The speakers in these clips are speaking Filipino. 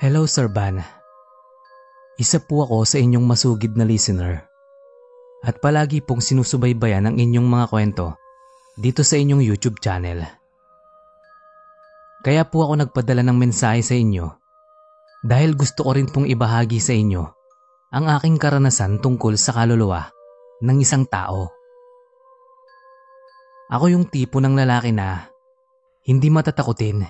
Hello Sir Van. Isa po ako sa inyong masugid na listener. At palagi pong sinusubaybayan ang inyong mga kwento dito sa inyong YouTube channel. Kaya po ako nagpadala ng mensahe sa inyo dahil gusto ko rin pong ibahagi sa inyo ang aking karanasan tungkol sa kaluluwa ng isang tao. Ako yung tipo ng lalaki na hindi matatakutin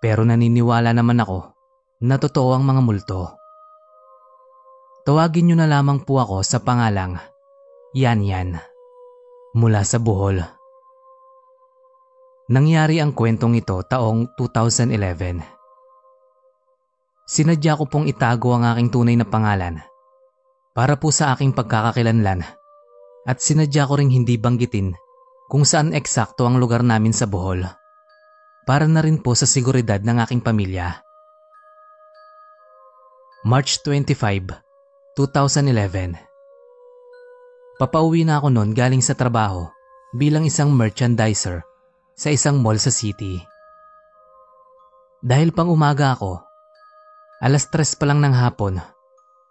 pero naniniwala naman ako na totoo ang mga multo. Tawagin niyo na lamang po ako sa pangalang Yan Yan mula sa Bohol. Nangyari ang kwentong ito taong 2011. Sinadya ko pong itago ang aking tunay na pangalan para po sa aking pagkakakilanlan at sinadya ko ring hindi banggitin kung saan eksakto ang lugar namin sa Bohol para na rin po sa seguridad ng aking pamilya. March 25, 2011 Papauwi na ako noon galing sa trabaho bilang isang merchandiser sa isang mall sa city. Dahil pang umaga ako, alas tres pa lang ng hapon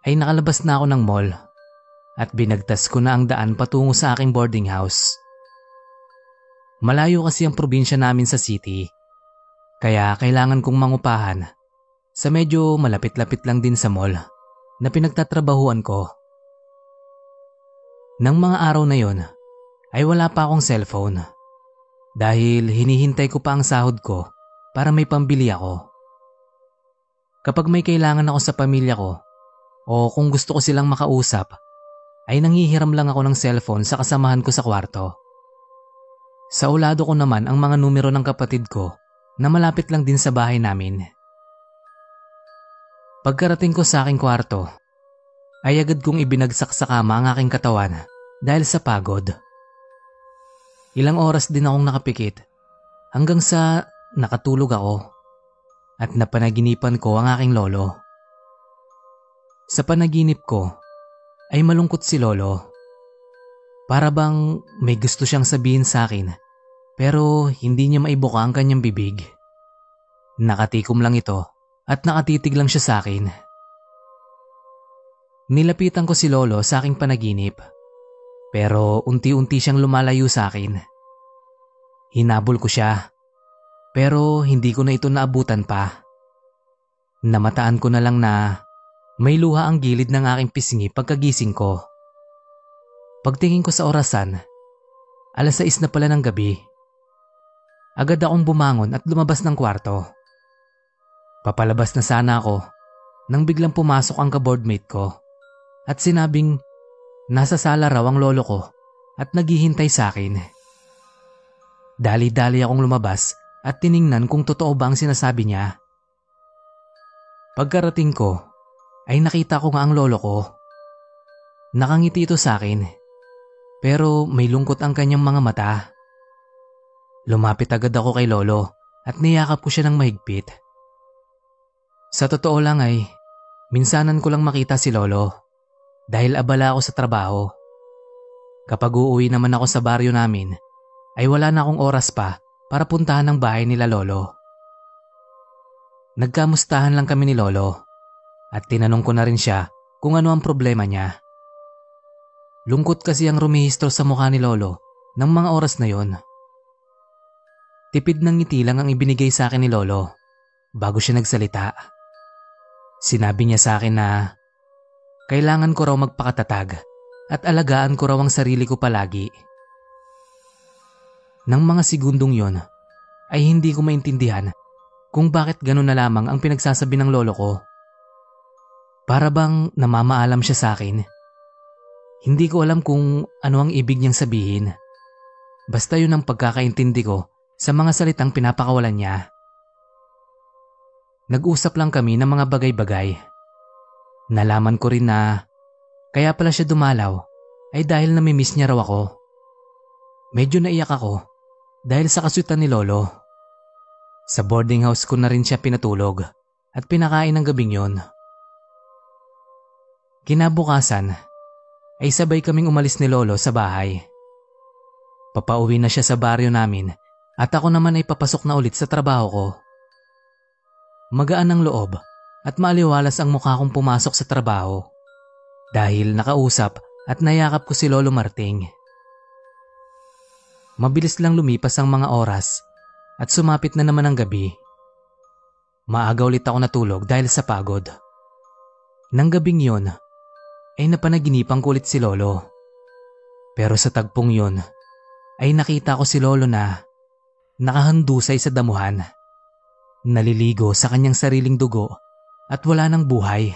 ay nakalabas na ako ng mall at binagtas ko na ang daan patungo sa aking boarding house. Malayo kasi ang probinsya namin sa city, kaya kailangan kong mangupahan sa medyo malapit-lapit lang din sa mall na pinagtatrabahuan ko. Nang mga araw na yon ay wala pa akong cellphone dahil hinihintay ko pa ang sahod ko para may pambili ako. Kapag may kailangan ako sa pamilya ko o kung gusto ko silang makausap ay nanghihiram lang ako ng cellphone sa kasamahan ko sa kwarto. Sa ulado ko naman ang mga numero ng kapatid ko na malapit lang din sa bahay namin. Pagkarating ko sa aking kwarto, ay agad kong ibinagsak sa kama ang aking katawan dahil sa pagod. Ilang oras din akong nakapikit hanggang sa nakatulog ako at napanaginipan ko ang aking lolo. Sa panaginip ko ay malungkot si lolo. Para bang may gusto siyang sabihin sa akin pero hindi niya maibuka ang kanyang bibig. Nakatikom lang ito at nakatitig lang siya sa akin. Nilapitan ko si Lolo sa aking panaginip pero unti-unti siyang lumalayo sa akin. Hinabol ko siya pero hindi ko na ito naabutan pa. Namataan ko na lang na may luha ang gilid ng aking pisngi pagkagising ko. Pagtingin ko sa orasan, alas 6 na pala ng gabi. Agad akong bumangon at lumabas ng kwarto. Papalabas na sana ako nang biglang pumasok ang kaboardmate ko at sinabing nasa sala raw ang lolo ko at naghihintay sa akin. Dali-dali akong lumabas at tiningnan kung totoo ba ang sinasabi niya. Pagkarating ko ay nakita ko nga ang lolo ko. Nakangiti ito sa akin pero may lungkot ang kanyang mga mata. Lumapit agad ako kay lolo at niyakap ko siya ng mahigpit. Sa totoo lang ay, minsanan ko lang makita si Lolo dahil abala ako sa trabaho. Kapag uuwi naman ako sa baryo namin, ay wala na akong oras pa para puntahan ang bahay nila Lolo. Nagkamustahan lang kami ni Lolo at tinanong ko na rin siya kung ano ang problema niya. Lungkot kasi ang rumihistro sa mukha ni Lolo ng mga oras na yon. Tipid ng ngiti lang ang ibinigay sa akin ni Lolo bago siya nagsalita. Sinabi niya sa akin na kailangan ko raw magpakatatag at alagaan ko raw ang sarili ko palagi. Nang mga segundong yon ay hindi ko maintindihan kung bakit gano'n na lamang ang pinagsasabi ng lolo ko. Para bang namamaalam siya sa akin. Hindi ko alam kung ano ang ibig niyang sabihin. Basta yun ang pagkakaintindi ko sa mga salitang pinapakawalan niya. Nag-usap lang kami ng mga bagay-bagay. Nalaman ko rin na kaya pala siya dumalaw ay dahil namimiss niya raw ako. Medyo naiyak ako dahil sa kasutan ni Lolo. Sa boarding house ko na rin siya pinatulog at pinakain ng gabing yon. Kinabukasan ay sabay kaming umalis ni Lolo sa bahay. Papauwi na siya sa baryo namin at ako naman ay papasok na ulit sa trabaho ko. Magaan ang loob at maaliwalas ang mukha kong pumasok sa trabaho. Dahil nakausap at nayakap ko si Lolo Marting. Mabilis lang lumipas ang mga oras at sumapit na naman ang gabi. Maaga ulit ako natulog dahil sa pagod. Nang gabing yon, ay napanaginipan ko ulit si Lolo. Pero sa tagpong yon, ay nakita ko si Lolo na nakahandusay sa damuhan. Naliligo sa kanyang sariling dugo at wala ng buhay.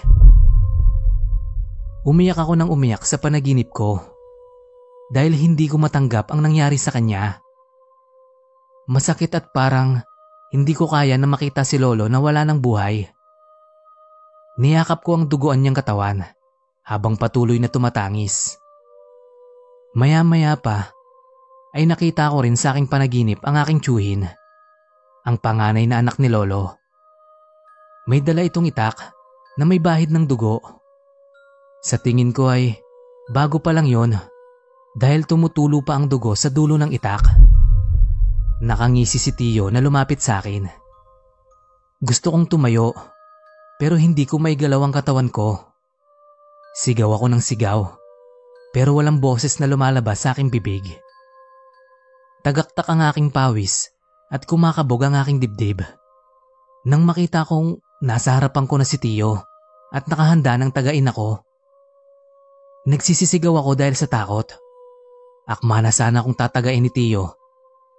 Umiyak ako ng umiyak sa panaginip ko dahil hindi ko matanggap ang nangyari sa kanya. Masakit at parang hindi ko kaya na makita si Lolo na wala ng buhay. Niyakap ko ang duguan niyang katawan habang patuloy na tumatangis. Maya-maya pa ay nakita ko rin sa aking panaginip ang aking tsuhin, ang panganay na anak ni Lolo. May dala itong itak na may bahid ng dugo. Sa tingin ko ay bago pa lang yon dahil tumutulo pa ang dugo sa dulo ng itak. Nakangisi si Tio na lumapit sa akin. Gusto kong tumayo pero hindi ko maigalaw ang katawan ko. Sigaw ako ng sigaw pero walang boses na lumalabas sa aking bibig. Tagaktak ang aking pawis at kumakabog ang aking dibdib. Nang makita kong nasa harapan ko na si Tio at nakahanda ng tagain ako. Nagsisisigaw ako dahil sa takot. Akma na sana akong tatagain ni Tio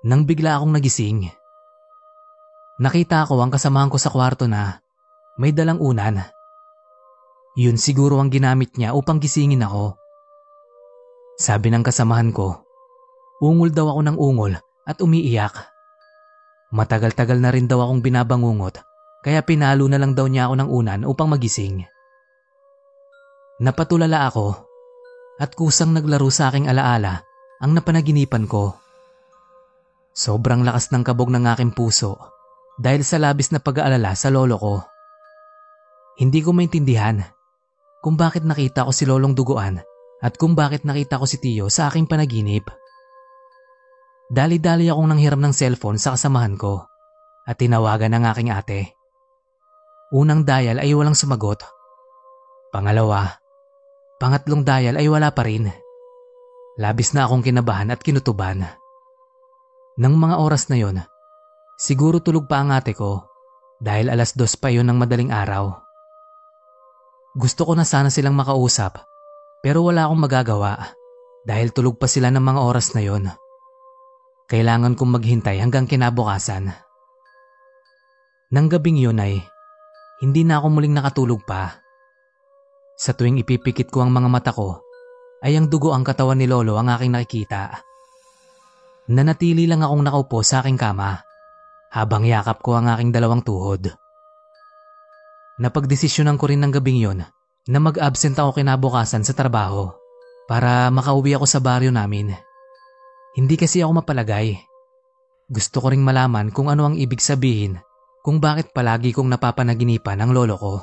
nang bigla akong nagising. Nakita ko ang kasamahan ko sa kwarto na may dalang unan. Yun siguro ang ginamit niya upang gisingin ako. Sabi ng kasamahan ko, ungol daw ako ng ungol at umiiyak. Matagal-tagal na rin daw akong binabangungot kaya pinalo na lang daw niya ako ng unan upang magising. Napatulala ako at kusang naglaro sa aking alaala ang napanaginipan ko. Sobrang lakas ng kabog ng aking puso dahil sa labis na pag-aalala sa lolo ko. Hindi ko maintindihan kung bakit nakita ko si lolong duguan at kung bakit nakita ko si Tio sa aking panaginip. Dali-dali akong nanghiram ng cellphone sa kasamahan ko at tinawagan ng aking ate. Unang dial ay walang sumagot. Pangalawa, pangatlong dial ay wala pa rin. Labis na akong kinabahan at kinutuban. Nang mga oras na yon, siguro tulog pa ang ate ko dahil alas dos pa yon ng madaling araw. Gusto ko na sana silang makausap pero wala akong magagawa dahil tulog pa sila ng mga oras na yon. Kailangan kong maghintay hanggang kinabukasan. Nang gabing yun ay hindi na ako muling nakatulog pa. Sa tuwing ipipikit ko ang mga mata ko ay ang dugo ang katawan ni Lolo ang aking nakikita. Nanatili lang akong nakaupo sa aking kama habang yakap ko ang aking dalawang tuhod. Napagdesisyonan ko rin ng gabing yon na mag-absent ako kinabukasan sa trabaho para makauwi ako sa baryo namin. Hindi kasi ako mapalagay. Gusto ko ring malaman kung ano ang ibig sabihin kung bakit palagi kong napapanaginipan ang lolo ko.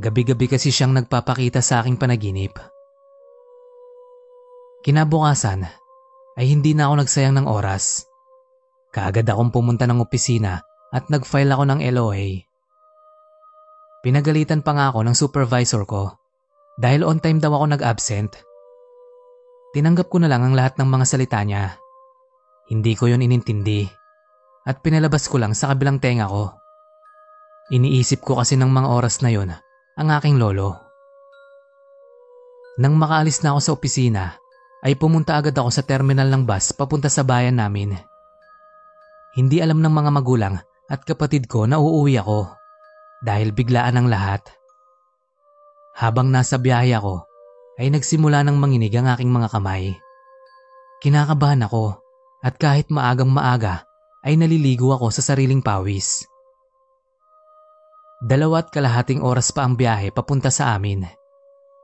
Gabi-gabi kasi siyang nagpapakita sa aking panaginip. Kinabukasan ay hindi na ako nagsayang ng oras. Kaagad akong pumunta ng opisina at nag-file ako ng LOA. Pinagalitan pa nga ako ng supervisor ko dahil on time daw ako nag-absent. Tinanggap ko na lang ang lahat ng mga salita niya. Hindi ko yon inintindi at pinalabas ko lang sa kabilang tenga ko. Iniisip ko kasi ng mga oras na yon ang aking lolo. Nang makaalis na ako sa opisina, ay pumunta agad ako sa terminal ng bus papunta sa bayan namin. Hindi alam ng mga magulang at kapatid ko na uuwi ako dahil biglaan ang lahat. Habang nasa biyahe ako, ay nagsimula ng manginig ang aking mga kamay. Kinakabahan ako at kahit maagang maaga ay naliligo ako sa sariling pawis. Dalawa at kalahating oras pa ang biyahe papunta sa amin,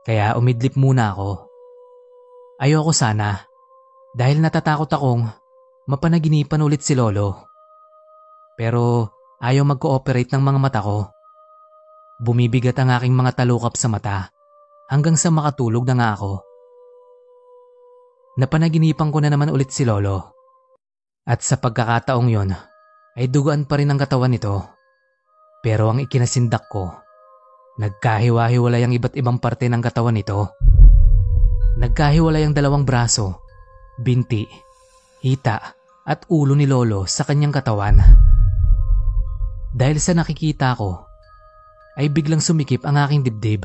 kaya umidlip muna ako. Ayoko sana dahil natatakot akong mapanaginipan ulit si Lolo. Pero ayaw mag-cooperate ng mga mata ko. Bumibigat ang aking mga talukap sa mata hanggang sa makatulog na nga ako. Napanaginipan ko na naman ulit si Lolo. At sa pagkakataong yon ay dugaan pa rin ang katawan nito. Pero ang ikinasindak ko Nagkahiwa-hiwalay ang iba't ibang parte ng katawan nito. Nagkahiwalay ang dalawang braso, binti, hita at ulo ni Lolo sa kanyang katawan. Dahil sa nakikita ko, ay biglang sumikip ang aking dibdib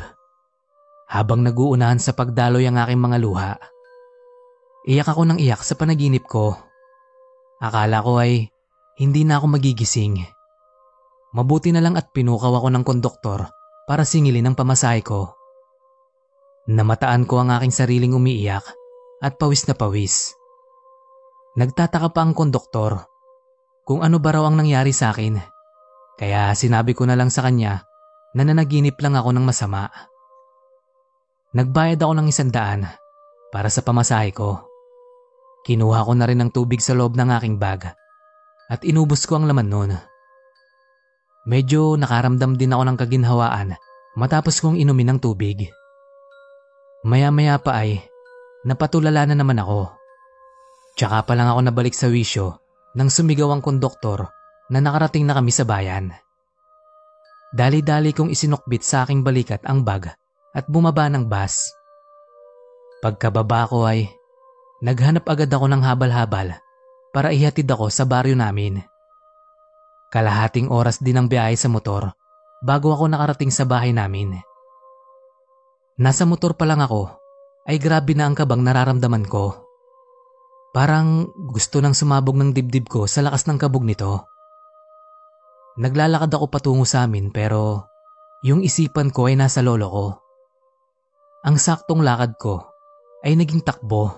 habang naguunahan sa pagdaloy ang aking mga luha. Iyak ako ng iyak sa panaginip ko. Akala ko ay hindi na ako magigising. Mabuti na lang at pinukaw ako ng konduktor para singilin ang pamasahe ko. Namataan ko ang aking sariling umiiyak at pawis na pawis. Nagtataka pa ang konduktor kung ano ba raw ang nangyari sa akin. Kaya sinabi ko na lang sa kanya na nanaginip lang ako ng masama. Nagbayad ako ng isandaan para sa pamasahe ko. Kinuha ko na rin ng tubig sa loob ng aking bag at inubos ko ang laman noon. Medyo nakaramdam din ako ng kaginhawaan matapos kong inumin ng tubig. Maya-maya pa ay napatulala na naman ako. Tsaka pa lang ako nabalik sa wisyo nang sumigaw ang konduktor na nakarating na kami sa bayan. Dali-dali kong isinukbit sa aking balikat ang bag at bumaba ng bus. Pagkababa ko ay naghanap agad ako ng habal-habal para ihatid ako sa baryo namin. Kalahating oras din ang biyahe sa motor bago ako nakarating sa bahay namin. Nasa motor pa lang ako ay grabe na ang kabang nararamdaman ko. Parang gusto nang sumabog ng dibdib ko sa lakas ng kabog nito. Naglalakad ako patungo sa amin pero yung isipan ko ay nasa lolo ko. Ang saktong lakad ko ay naging takbo.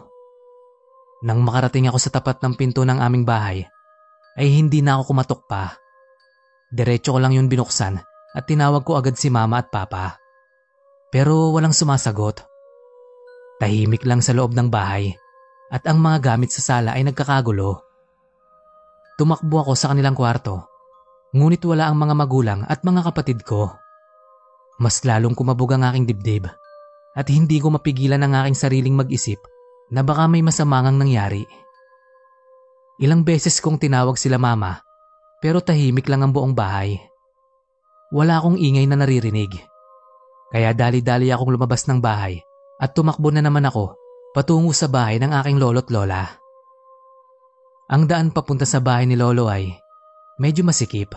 Nang makarating ako sa tapat ng pinto ng aming bahay, ay hindi na ako kumatok pa. Diretso ko lang yun binuksan at tinawag ko agad si mama at papa. Pero walang sumasagot. Tahimik lang sa loob ng bahay at ang mga gamit sa sala ay nagkakagulo. Tumakbo ako sa kanilang kwarto, ngunit wala ang mga magulang at mga kapatid ko. Mas lalong kumabog ang aking dibdib at hindi ko mapigilan ang aking sariling mag-isip na baka may masamangang nangyari. Ilang beses kong tinawag sila mama pero tahimik lang ang buong bahay. Wala akong ingay na naririnig. Kaya dali-dali akong lumabas ng bahay at tumakbo na naman ako patungo sa bahay ng aking lolo't lola. Ang daan papunta sa bahay ni lolo ay medyo masikip.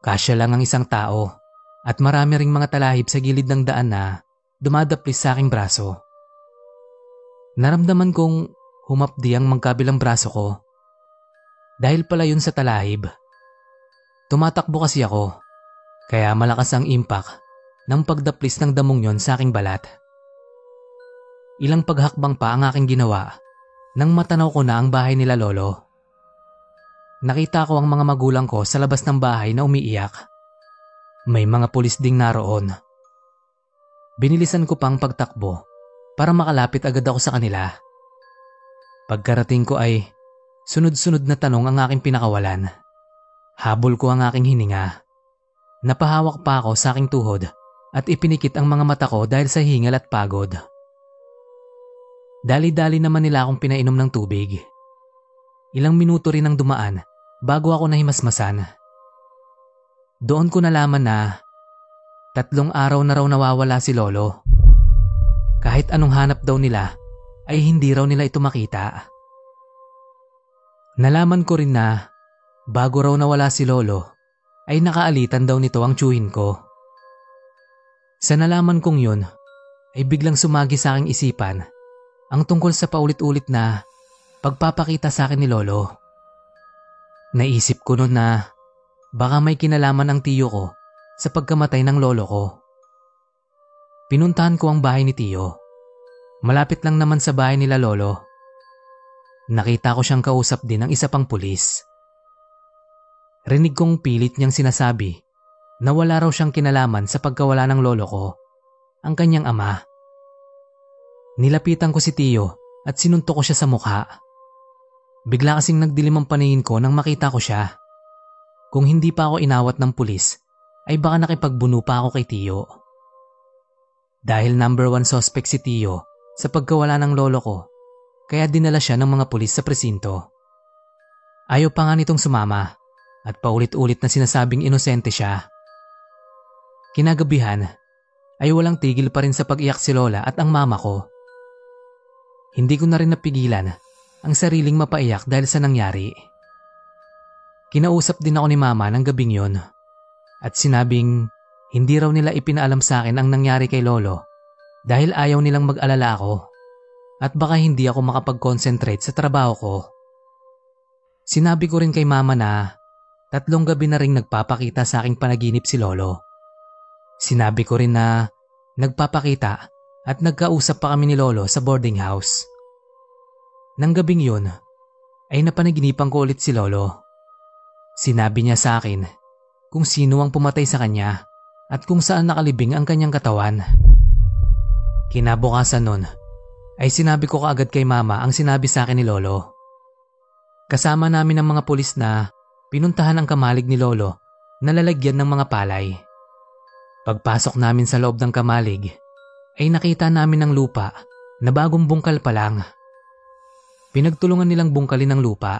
Kasya lang ang isang tao at marami ring mga talahib sa gilid ng daan na dumadaplis sa aking braso. Naramdaman kong humapdi ang magkabilang braso ko. Dahil pala yun sa talahib. Tumatakbo kasi ako, kaya malakas ang impact ng pagdaplis ng damong yon sa aking balat. Ilang paghakbang pa ang aking ginawa nang matanaw ko na ang bahay nila lolo. Nakita ko ang mga magulang ko sa labas ng bahay na umiiyak. May mga pulis ding naroon. Binilisan ko pang pagtakbo para makalapit agad ako sa kanila. Pagkarating ko ay sunod-sunod na tanong ang aking pinakawalan. Habol ko ang aking hininga. Napahawak pa ako sa aking tuhod at ipinikit ang mga mata ko dahil sa hingal at pagod. Dali-dali naman nila akong pinainom ng tubig. Ilang minuto rin ang dumaan bago ako nahimasmasan. Doon ko nalaman na tatlong araw na raw nawawala si Lolo. Kahit anong hanap daw nila ay hindi raw nila ito makita. Nalaman ko rin na Bago raw nawala si Lolo, ay nakaalitan daw nito ang tsuhin ko. Sa nalaman kong yun, ay biglang sumagi sa aking isipan ang tungkol sa paulit-ulit na pagpapakita sa akin ni Lolo. Naisip ko noon na baka may kinalaman ang tiyo ko sa pagkamatay ng lolo ko. Pinuntahan ko ang bahay ni tiyo. Malapit lang naman sa bahay nila lolo. Nakita ko siyang kausap din ng isa pang pulis. Rinig kong pilit niyang sinasabi na wala raw siyang kinalaman sa pagkawala ng lolo ko, ang kanyang ama. Nilapitan ko si Tio at sinunto ko siya sa mukha. Bigla kasing nagdilim ang paningin ko nang makita ko siya. Kung hindi pa ako inawat ng pulis, ay baka nakipagbuno pa ako kay Tio. Dahil number one suspect si Tio sa pagkawala ng lolo ko, kaya dinala siya ng mga pulis sa presinto. Ayaw pa nga nitong sumama at paulit-ulit na sinasabing inosente siya. Kinagabihan ay walang tigil pa rin sa pag-iyak si Lola at ang mama ko. Hindi ko na rin napigilan ang sariling mapaiyak dahil sa nangyari. Kinausap din ako ni mama ng gabing yon at sinabing hindi raw nila ipinaalam sa akin ang nangyari kay Lolo dahil ayaw nilang mag-alala ako at baka hindi ako makapag-concentrate sa trabaho ko. Sinabi ko rin kay mama na tatlong gabi na ring nagpapakita sa aking panaginip si Lolo. Sinabi ko rin na nagpapakita at nagkausap pa kami ni Lolo sa boarding house. Nang gabing yun, ay napanaginipan ko ulit si Lolo. Sinabi niya sa akin kung sino ang pumatay sa kanya at kung saan nakalibing ang kanyang katawan. Kinabukasan nun, ay sinabi ko kaagad kay mama ang sinabi sa akin ni Lolo. Kasama namin ang mga pulis na pinuntahan ang kamalig ni Lolo na lalagyan ng mga palay. Pagpasok namin sa loob ng kamalig, ay nakita namin ang lupa na bagong bungkal pa lang. Pinagtulungan nilang bungkalin ang lupa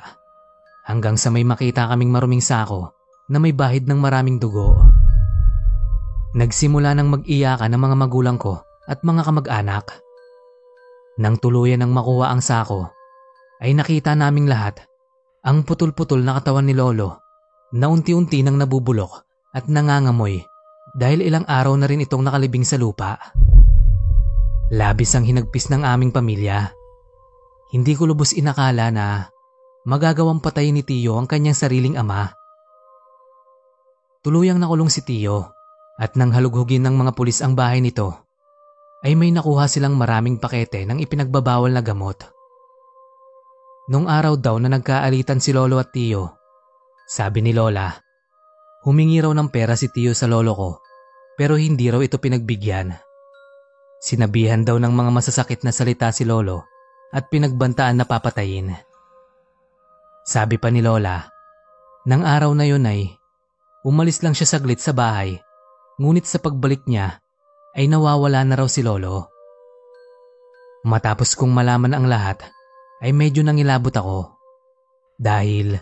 hanggang sa may makita kaming maruming sako na may bahid ng maraming dugo. Nagsimula ng mag-iyakan ng mga magulang ko at mga kamag-anak. Nang tuluyan ng makuha ang sako, ay nakita naming lahat ang putol-putol na katawan ni Lolo na unti-unti nang nabubulok at nangangamoy dahil ilang araw na rin itong nakalibing sa lupa. Labis ang hinagpis ng aming pamilya. Hindi ko lubos inakala na magagawang patayin ni Tiyo ang kanyang sariling ama. Tuluyang nakulong si Tiyo at nang halughugin ng mga pulis ang bahay nito, ay may nakuha silang maraming pakete ng ipinagbabawal na gamot. Nung araw daw na nagkaalitan si Lolo at Tiyo, sabi ni Lola, humingi raw ng pera si Tiyo sa lolo ko pero hindi raw ito pinagbigyan. Sinabihan daw ng mga masasakit na salita si Lolo at pinagbantaan na papatayin. Sabi pa ni Lola, nang araw na yun ay umalis lang siya saglit sa bahay Ngunit sa pagbalik niya ay nawawala na raw si Lolo. Matapos kong malaman ang lahat ay medyo nangilabot ako. Dahil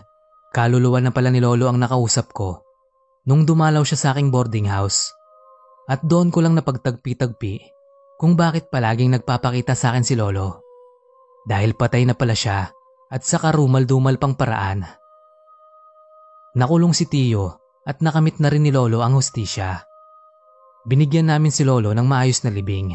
kaluluwa na pala ni Lolo ang nakausap ko nung dumalaw siya sa aking boarding house. At doon ko lang napagtagpi-tagpi kung bakit palaging nagpapakita sa akin si Lolo. Dahil patay na pala siya at sa karumal-dumal pang paraan. Nakulong si Tiyo at nakamit na rin ni Lolo ang hustisya. Binigyan namin si Lolo ng maayos na libing.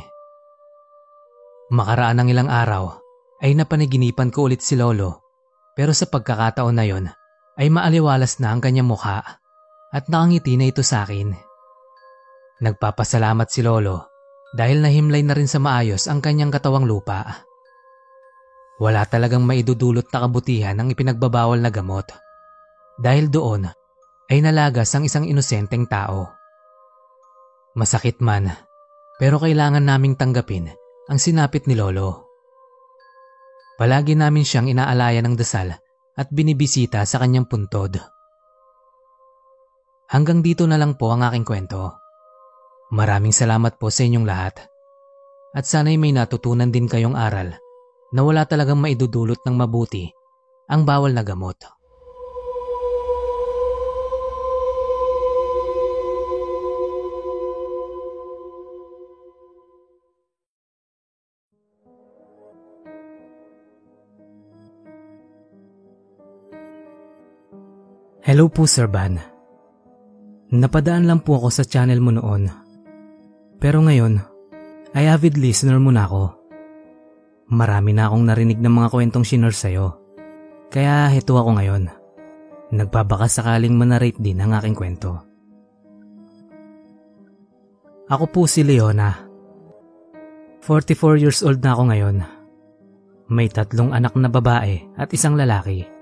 Makaraan ng ilang araw ay napanaginipan ko ulit si Lolo pero sa pagkakataon na yon ay maaliwalas na ang kanyang mukha at nakangiti na ito sa akin. Nagpapasalamat si Lolo dahil nahimlay na rin sa maayos ang kanyang katawang lupa. Wala talagang maidudulot na kabutihan ang ipinagbabawal na gamot. Dahil doon ay nalagas ang isang inosenteng tao. Masakit man, pero kailangan naming tanggapin ang sinapit ni Lolo. Palagi namin siyang inaalaya ng dasal at binibisita sa kanyang puntod. Hanggang dito na lang po ang aking kwento. Maraming salamat po sa inyong lahat. At sana'y may natutunan din kayong aral na wala talagang maidudulot ng mabuti ang bawal na gamot. Hello po Sir Van. Napadaan lang po ako sa channel mo noon. Pero ngayon, ay avid listener mo na ako. Marami na akong narinig ng mga kwentong shinor sa'yo. Kaya heto ako ngayon. Nagbabaka sakaling manarate din ang aking kwento. Ako po si Leona. 44 years old na ako ngayon. May tatlong anak na babae at isang lalaki.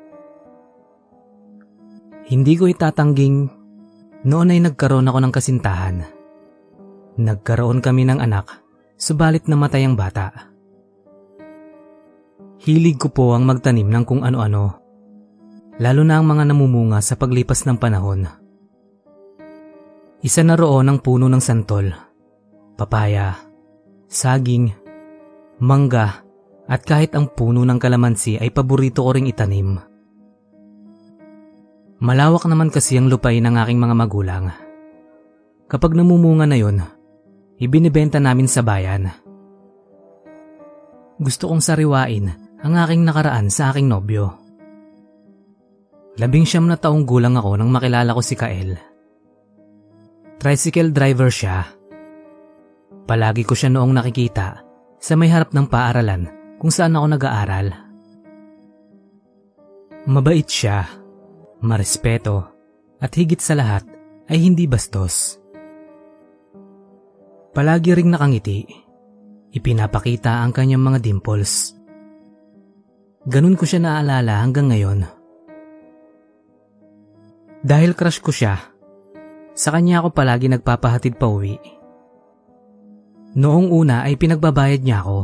Hindi ko itatangging noon ay nagkaroon ako ng kasintahan. Nagkaroon kami ng anak, subalit namatay ang bata. Hilig ko po ang magtanim ng kung ano-ano, lalo na ang mga namumunga sa paglipas ng panahon. Isa na roon ang puno ng santol, papaya, saging, mangga, at kahit ang puno ng kalamansi ay paborito ko ring itanim. Malawak naman kasi ang lupain ng aking mga magulang. kapag namumunga na yon, ibinibenta namin sa bayan. Gusto kong sariwain ang aking nakaraan sa aking nobyo. Labing siyam na taong gulang ako nang makilala ko si Kael. Tricycle driver siya. Palagi ko siya noong nakikita sa may harap ng paaralan kung saan ako nag-aaral. Mabait siya, marespeto, at higit sa lahat ay hindi bastos. Palagi ring nakangiti, ipinapakita ang kanyang mga dimples. Ganun ko siya naalala hanggang ngayon. Dahil crush ko siya, sa kanya ako palagi nagpapahatid pa uwi. Noong una ay pinagbabayad niya ako,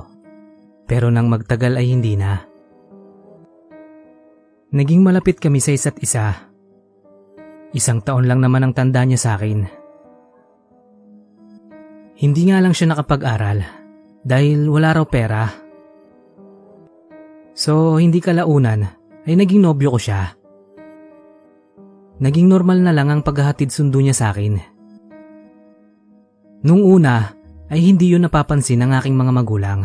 pero nang magtagal ay hindi na. Naging malapit kami sa isa't isa. Isang taon lang naman ang tanda niya sa akin. Hindi nga lang siya nakapag-aral dahil wala raw pera. So hindi kalaunan ay naging nobyo ko siya. Naging normal na lang ang paghahatid sundo niya sa akin. Nung una ay hindi yun napapansin ng aking mga magulang.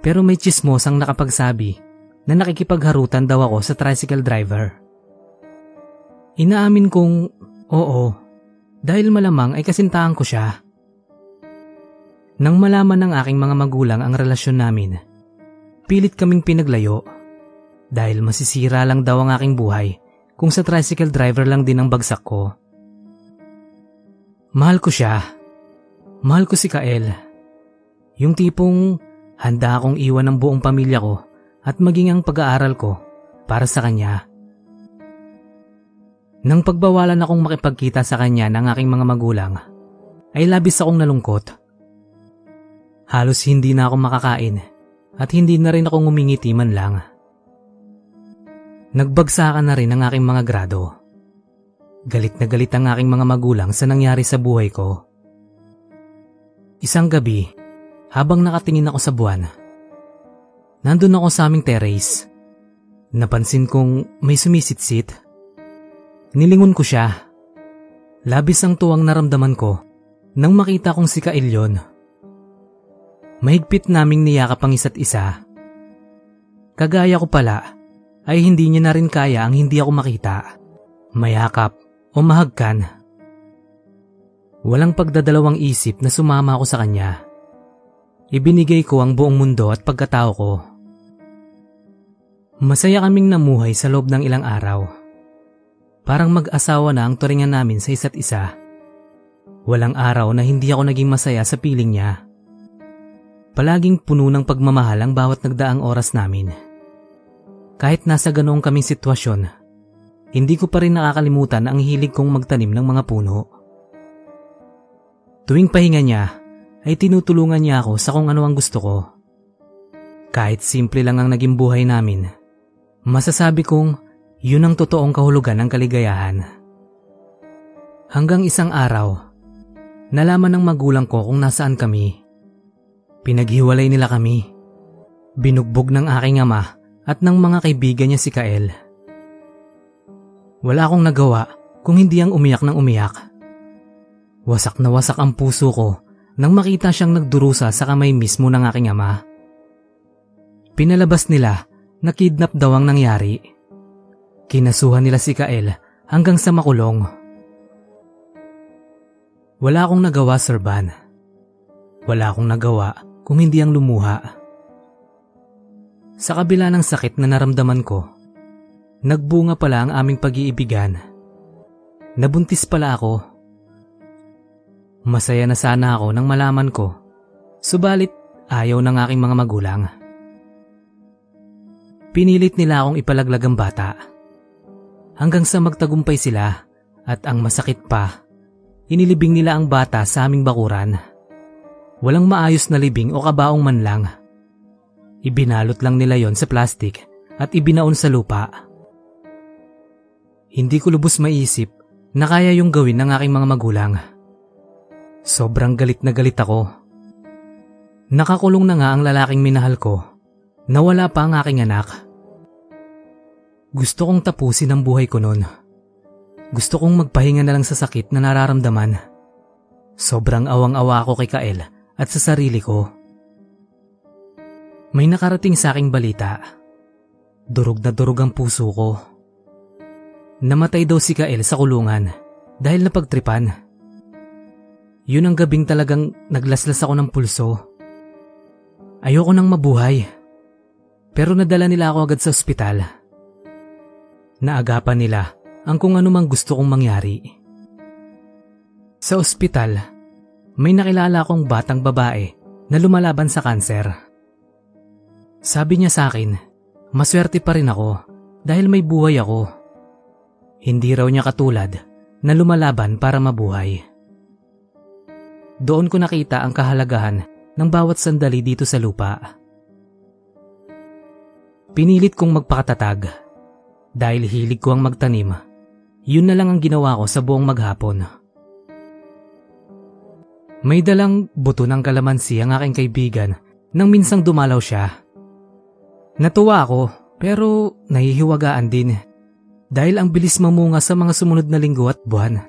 Pero may chismos ang nakapagsabi na nakikipagharutan daw ako sa tricycle driver. Inaamin kong oo dahil malamang ay kasintahan ko siya. Nang malaman ng aking mga magulang ang relasyon namin, pilit kaming pinaglayo dahil masisira lang daw ang aking buhay kung sa tricycle driver lang din ang bagsak ko. Mahal ko siya. Mahal ko si Kael. Yung tipong handa akong iwan ng buong pamilya ko at maging ang pag-aaral ko para sa kanya. Nang pagbawalan akong makipagkita sa kanya ng aking mga magulang, ay labis akong nalungkot. Halos hindi na ako makakain at hindi na rin ako ngumingiti man lang. Nagbagsakan na rin ang aking mga grado. Galit na galit ang aking mga magulang sa nangyari sa buhay ko. Isang gabi, habang nakatingin ako sa buwan, nandun ako sa aming terrace. Napansin kong may sumisitsit. Nilingon ko siya. Labis ang tuwang naramdaman ko nang makita kong si Kailyon. Mahigpit naming niyakap ang isa't isa. Kagaya ko pala, ay hindi niya na rin kaya ang hindi ako makita, mayakap o mahagkan. Walang pagdadalawang isip na sumama ako sa kanya. Ibinigay ko ang buong mundo at pagkatao ko. Masaya kaming namuhay sa loob ng ilang araw. Parang mag-asawa na ang turingan namin sa isa't isa. Walang araw na hindi ako naging masaya sa piling niya. Palaging puno ng pagmamahal ang bawat nagdaang oras namin. Kahit nasa ganoong kaming sitwasyon, hindi ko pa rin nakakalimutan ang hilig kong magtanim ng mga puno. Tuwing pahinga niya, ay tinutulungan niya ako sa kung ano ang gusto ko. Kahit simple lang ang naging buhay namin, masasabi kong yun ang totoong kahulugan ng kaligayahan. Hanggang isang araw, nalaman ng magulang ko kung nasaan kami. Pinaghiwalay nila kami. Binugbog ng aking ama at ng mga kaibigan niya si Kael. Wala akong nagawa kung hindi ang umiyak ng umiyak. Wasak na wasak ang puso ko nang makita siyang nagdurusa sa kamay mismo ng aking ama. Pinalabas nila na kidnap daw ang nangyari. Kinasuhan nila si Kael hanggang sa makulong. Wala akong nagawa, Sir Van. Wala akong nagawa kung hindi ang lumuha. Sa kabila ng sakit na naramdaman ko, nagbunga pala ang aming pag-iibigan. Nabuntis pala ako. Masaya na sana ako nang malaman ko, subalit ayaw ng aking mga magulang. Pinilit nila akong ipalaglag ang bata. Hanggang sa magtagumpay sila at ang masakit pa, inilibing nila ang bata sa aming bakuran. Walang maayos na libing o kabaong man lang Ibinalot lang nila yon sa plastic at ibinaon sa lupa. Hindi ko lubos maisip na kaya yung gawin ng aking mga magulang. Sobrang galit na galit ako. Nakakulong na nga ang lalaking minahal ko na wala pa ang aking anak. Gusto kong tapusin ang buhay ko noon. Gusto kong magpahinga na lang sa sakit na nararamdaman Sobrang awang-awa ako kay Kael at sa sarili ko. May nakarating sa aking balita. Durog na durog ang puso ko. Namatay daw si Kael sa kulungan dahil napagtripan. Yun ang gabing talagang naglaslas ako ng pulso. Ayoko nang mabuhay. Pero nadala nila ako agad sa ospital. Naagapan nila ang kung anumang gusto kong mangyari. Sa ospital, may nakilala akong batang babae na lumalaban sa kanser. Sabi niya sa akin, maswerte pa rin ako dahil may buhay ako. Hindi raw niya katulad na lumalaban para mabuhay. Doon ko nakita ang kahalagahan ng bawat sandali dito sa lupa. Pinilit kong magpakatatag. Dahil hilig ko ang magtanim, yun na lang ang ginawa ko sa buong maghapon. May dalang buto ng kalamansi ang aking kaibigan nang minsang dumalaw siya. Natuwa ako pero nahihiwagaan din dahil ang bilis mamunga sa mga sumunod na linggo at buwan.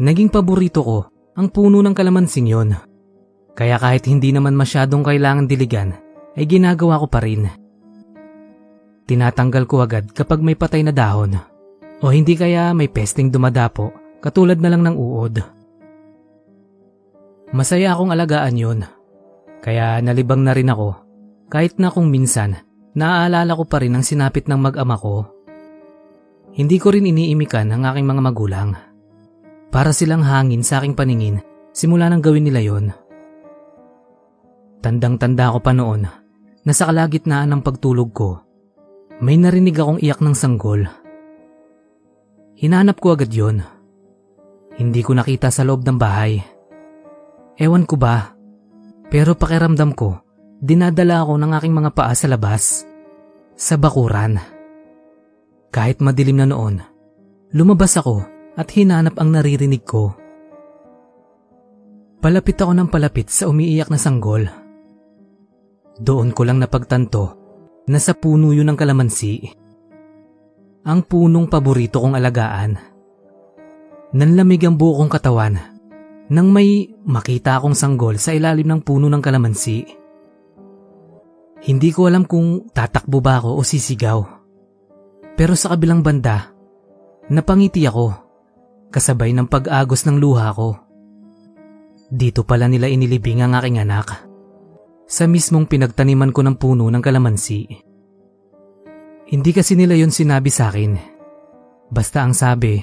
Naging paborito ko ang puno ng kalamansing yon. Kaya kahit hindi naman masyadong kailangan diligan, ay ginagawa ko pa rin. Tinatanggal ko agad kapag may patay na dahon o hindi kaya may pesting dumadapo katulad na lang ng uod. Masaya akong alagaan yun. Kaya nalibang na rin ako kahit na kung minsan naaalala ko pa rin ang sinapit ng mag-ama ko. Hindi ko rin iniimikan ang aking mga magulang. Para silang hangin sa aking paningin simula nang gawin nila yon. Tandang-tanda ko pa noon na sa kalagitnaan ng pagtulog ko, may narinig akong iyak ng sanggol. Hinanap ko agad yon. Hindi ko nakita sa loob ng bahay. Ewan ko ba, pero pakiramdam ko, dinadala ako ng aking mga paa sa labas, sa bakuran. Kahit madilim na noon, lumabas ako at hinanap ang naririnig ko. Palapit ako ng palapit sa umiiyak na sanggol. Doon ko lang napagtanto na sa puno yun ng kalamansi. Ang punong paborito kong alagaan. Nanlamig ang buo kong katawan nang may makita akong sanggol sa ilalim ng puno ng kalamansi. Hindi ko alam kung tatakbo ba ako o sisigaw. Pero sa kabilang banda, napangiti ako kasabay ng pag-agos ng luha ko. Dito pala nila inilibing ang aking anak. Sa mismong pinagtaniman ko ng puno ng kalamansi. Hindi kasi nila yon sinabi sa akin. Basta ang sabi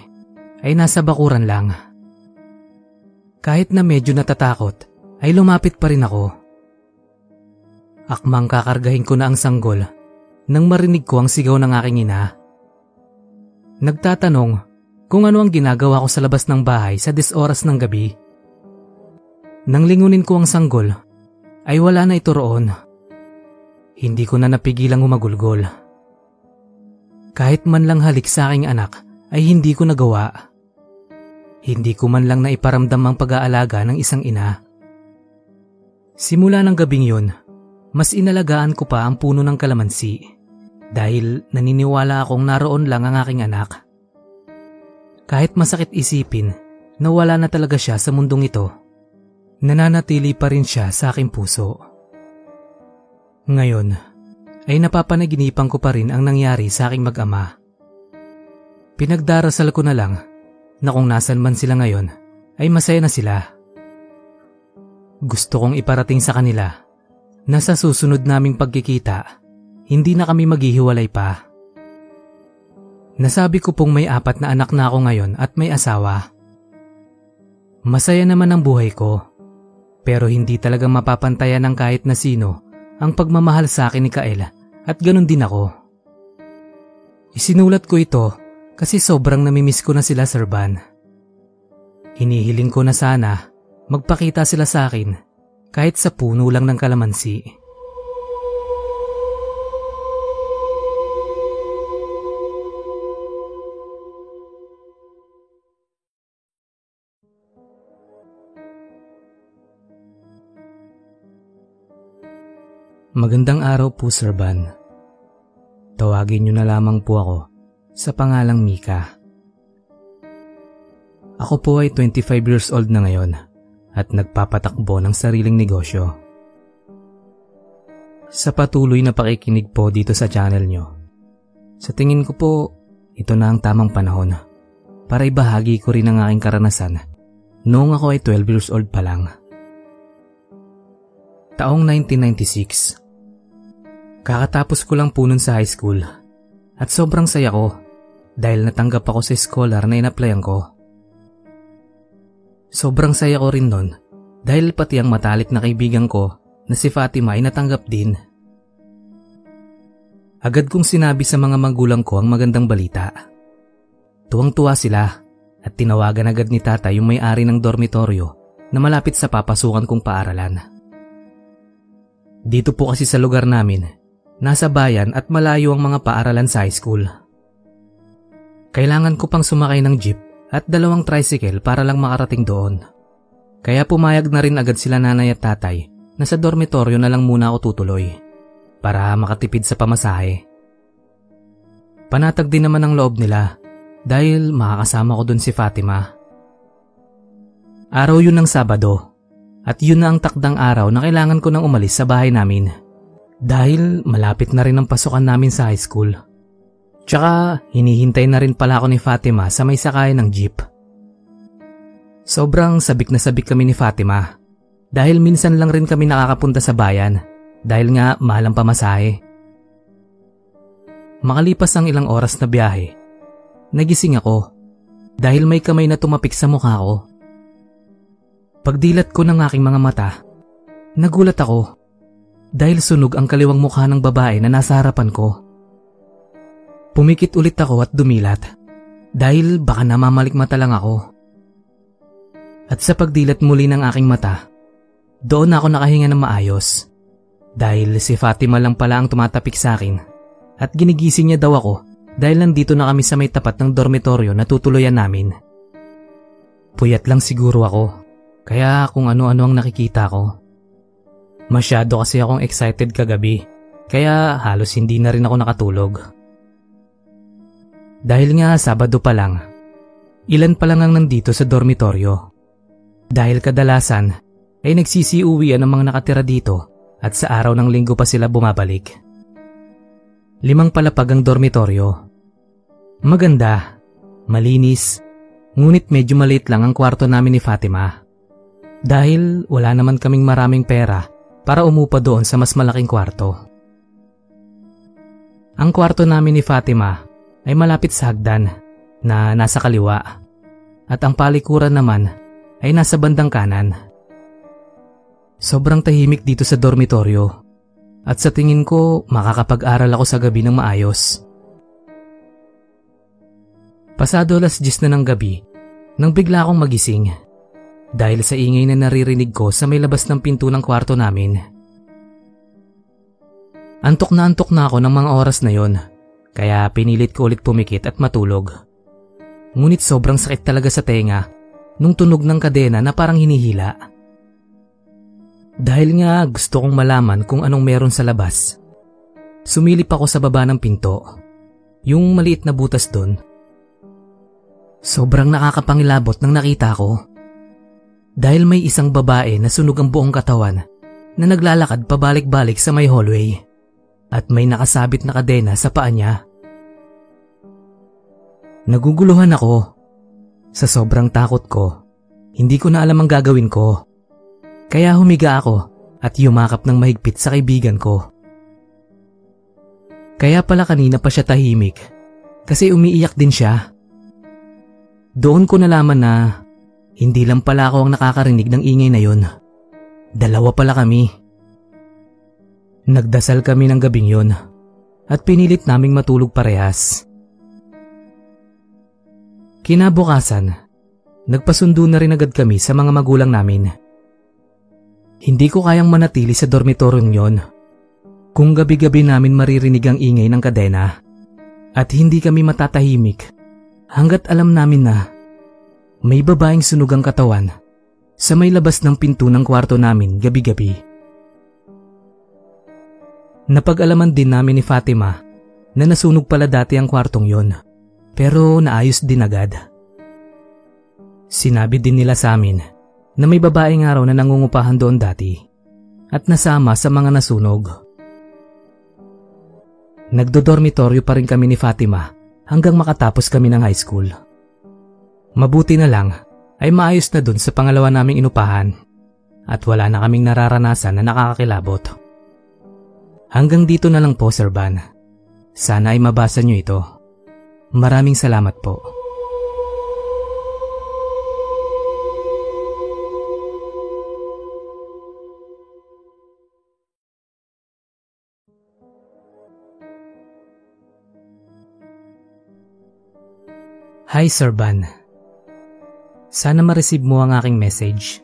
ay nasa bakuran lang. Kahit na medyo natatakot, ay lumapit pa rin ako. Akmang kakargahin ko na ang sanggol nang marinig ko ang sigaw ng aking ina. Nagtatanong kung ano ang ginagawa ko sa labas ng bahay sa disoras ng gabi. Nang lingunin ko ang sanggol, ay wala na ito roon. Hindi ko na napigilang umagulgol. Kahit man lang halik sa aking anak ay hindi ko nagawa. Hindi ko man lang naiparamdam ang pag-aalaga ng isang ina. Simula ng gabing yun, mas inalagaan ko pa ang puno ng kalamansi dahil naniniwala akong naroon lang ang aking anak. Kahit masakit isipin na wala na talaga siya sa mundong ito, nananatili pa rin siya sa aking puso. Ngayon, ay napapanaginipan ko pa rin ang nangyari sa aking mag-ama. Pinagdarasal ko na lang na kung nasan man sila ngayon ay masaya na sila. Gusto kong iparating sa kanila na sa susunod naming pagkikita, hindi na kami maghihiwalay pa. Nasabi ko pong may apat na anak na ako ngayon at may asawa. Masaya naman ang buhay ko, pero hindi talaga mapapantayan ng kahit na sino ang pagmamahal sa akin ni Kael at ganun din ako. Isinulat ko ito kasi sobrang namimiss ko na sila Sir Van. Hinihiling ko na sana magpakita sila sa akin kahit sa puno lang ng kalamansi. Magandang araw po Sir Van. Tawagin niyo na lamang po ako sa pangalang Mika. Ako po ay 25 years old na ngayon at nagpapatakbo ng sariling negosyo. Sa patuloy na pakikinig po dito sa channel nyo, sa tingin ko po, ito na ang tamang panahon para ibahagi ko rin ang aking karanasan noong ako ay 12 years old pa lang. Taong 1996. Kakatapos ko lang po nun sa high school at sobrang saya ko dahil natanggap ako sa scholar na inaplayan ko. Sobrang saya ko rin nun dahil pati ang matalik na kaibigan ko na si Fatima ay natanggap din. Agad kong sinabi sa mga magulang ko ang magandang balita. Tuwang-tuwa sila at tinawagan agad ni tata yung may-ari ng dormitoryo na malapit sa papasukan kong paaralan. Dito po kasi sa lugar namin, nasa bayan at malayo ang mga paaralan sa high school. Kailangan ko pang sumakay ng jeep at dalawang tricycle para lang makarating doon. Kaya pumayag na rin agad sila nanay at tatay na sa dormitoryo na lang muna ako tutuloy para makatipid sa pamasahe. Panatag din naman ang loob nila dahil makakasama ko dun si Fatima. Araw yun ng Sabado at yun na ang takdang araw na kailangan ko nang umalis sa bahay namin dahil malapit na rin ang pasukan namin sa high school. Tsaka hinihintay na rin pala ako ni Fatima sa may sakay ng jeep. Sobrang sabik na sabik kami ni Fatima dahil minsan lang rin kami nakakapunta sa bayan dahil nga mahal ang pamasahe. Makalipas ang ilang oras na biyahe, nagising ako dahil may kamay na tumapik sa mukha ko. Pagdilat ko ng aking mga mata, nagulat ako dahil sunog ang kaliwang mukha ng babae na nasa harapan ko. Pumikit ulit ako at dumilat dahil baka namamalikmata lang ako. At sa pagdilat muli ng aking mata, doon ako nakahinga ng maayos dahil si Fatima lang pala ang tumatapik sa akin at ginigising niya daw ako dahil nandito na kami sa may tapat ng dormitoryo na tutuluyan namin. Puyat lang siguro ako kaya kung ano-ano ang nakikita ko. Masyado kasi akong excited kagabi kaya halos hindi na rin ako nakatulog. Dahil nga Sabado pa lang, ilan pa lang ang nandito sa dormitoryo. Dahil kadalasan ay nagsisiuwian ang mga nakatira dito at sa araw ng linggo pa sila bumabalik. Limang palapag ang dormitoryo. Maganda, malinis, ngunit medyo maliit lang ang kwarto namin ni Fatima. Dahil wala naman kaming maraming pera para umupa doon sa mas malaking kwarto. Ang kwarto namin ni Fatima ay malapit sa hagdan na nasa kaliwa at ang palikuran naman ay nasa bandang kanan. Sobrang tahimik dito sa dormitoryo at sa tingin ko makakapag-aral ako sa gabi ng maayos. Pasado alas 10 na ng gabi nang bigla akong magising dahil sa ingay na naririnig ko sa may labas ng pinto ng kwarto namin. Antok na antok na ako ng mga oras na yon kaya pinilit ko ulit pumikit at matulog. Ngunit sobrang sakit talaga sa tenga nung tunog ng kadena na parang hinihila. Dahil nga gusto kong malaman kung anong meron sa labas. Sumilip ako sa baba ng pinto. Yung maliit na butas doon. Sobrang nakakapangilabot ng nakita ko. Dahil may isang babae na sunog ang buong katawan na naglalakad pabalik-balik sa may hallway at may nakasabit na kadena sa paa niya. Naguguluhan ako. Sa sobrang takot ko, hindi ko na alam ang gagawin ko. Kaya humiga ako at yumakap ng mahigpit sa kaibigan ko. Kaya pala kanina pa siya tahimik kasi umiiyak din siya. Doon ko nalaman na hindi lang pala ako ang nakakarinig ng ingay na yon. Dalawa pala kami. Nagdasal kami ng gabing yon at pinilit naming matulog parehas. Kinabukasan, nagpasundo na rin agad kami sa mga magulang namin. Hindi ko kayang manatili sa dormitoryon yon. Kung gabi-gabi namin maririnig ang ingay ng kadena at hindi kami matatahimik hanggat alam namin na may babaeng sunog ang katawan sa may labas ng pinto ng kwarto namin gabi-gabi. Napag-alaman din namin ni Fatima na nasunog pala dati ang kwartong yon pero naayos din agad. Sinabi din nila sa amin na may babaeng araw na nangungupahan doon dati at nasama sa mga nasunog. Nagdodormitoryo pa rin kami ni Fatima hanggang makatapos kami ng high school. Mabuti na lang ay maayos na dun sa pangalawa naming inupahan at wala na kaming nararanasan na nakakakilabot. Hanggang dito na lang po Sir Van. Sana ay mabasa nyo ito. Maraming salamat po. Hi Sir Van. Sana ma-receive mo ang aking message.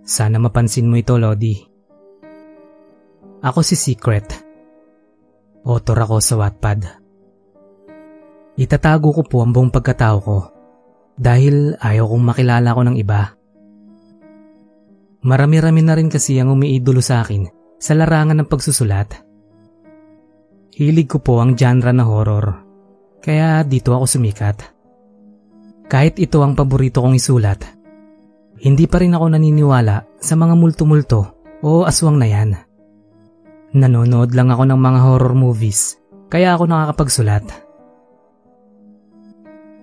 Sana mapansin mo ito, Lodi. Ako si Secret. Author ako sa Wattpad. Itatago ko po ang buong pagkatao ko dahil ayaw kong makilala ko ng iba. Marami-rami na rin kasi ang umiidolo sa akin sa larangan ng pagsusulat. Hilig ko po ang genre na horror, kaya dito ako sumikat. Kahit ito ang paborito kong isulat, hindi pa rin ako naniniwala sa mga multo-multo o aswang na yan. Nanonood lang ako ng mga horror movies, kaya ako nakakapagsulat.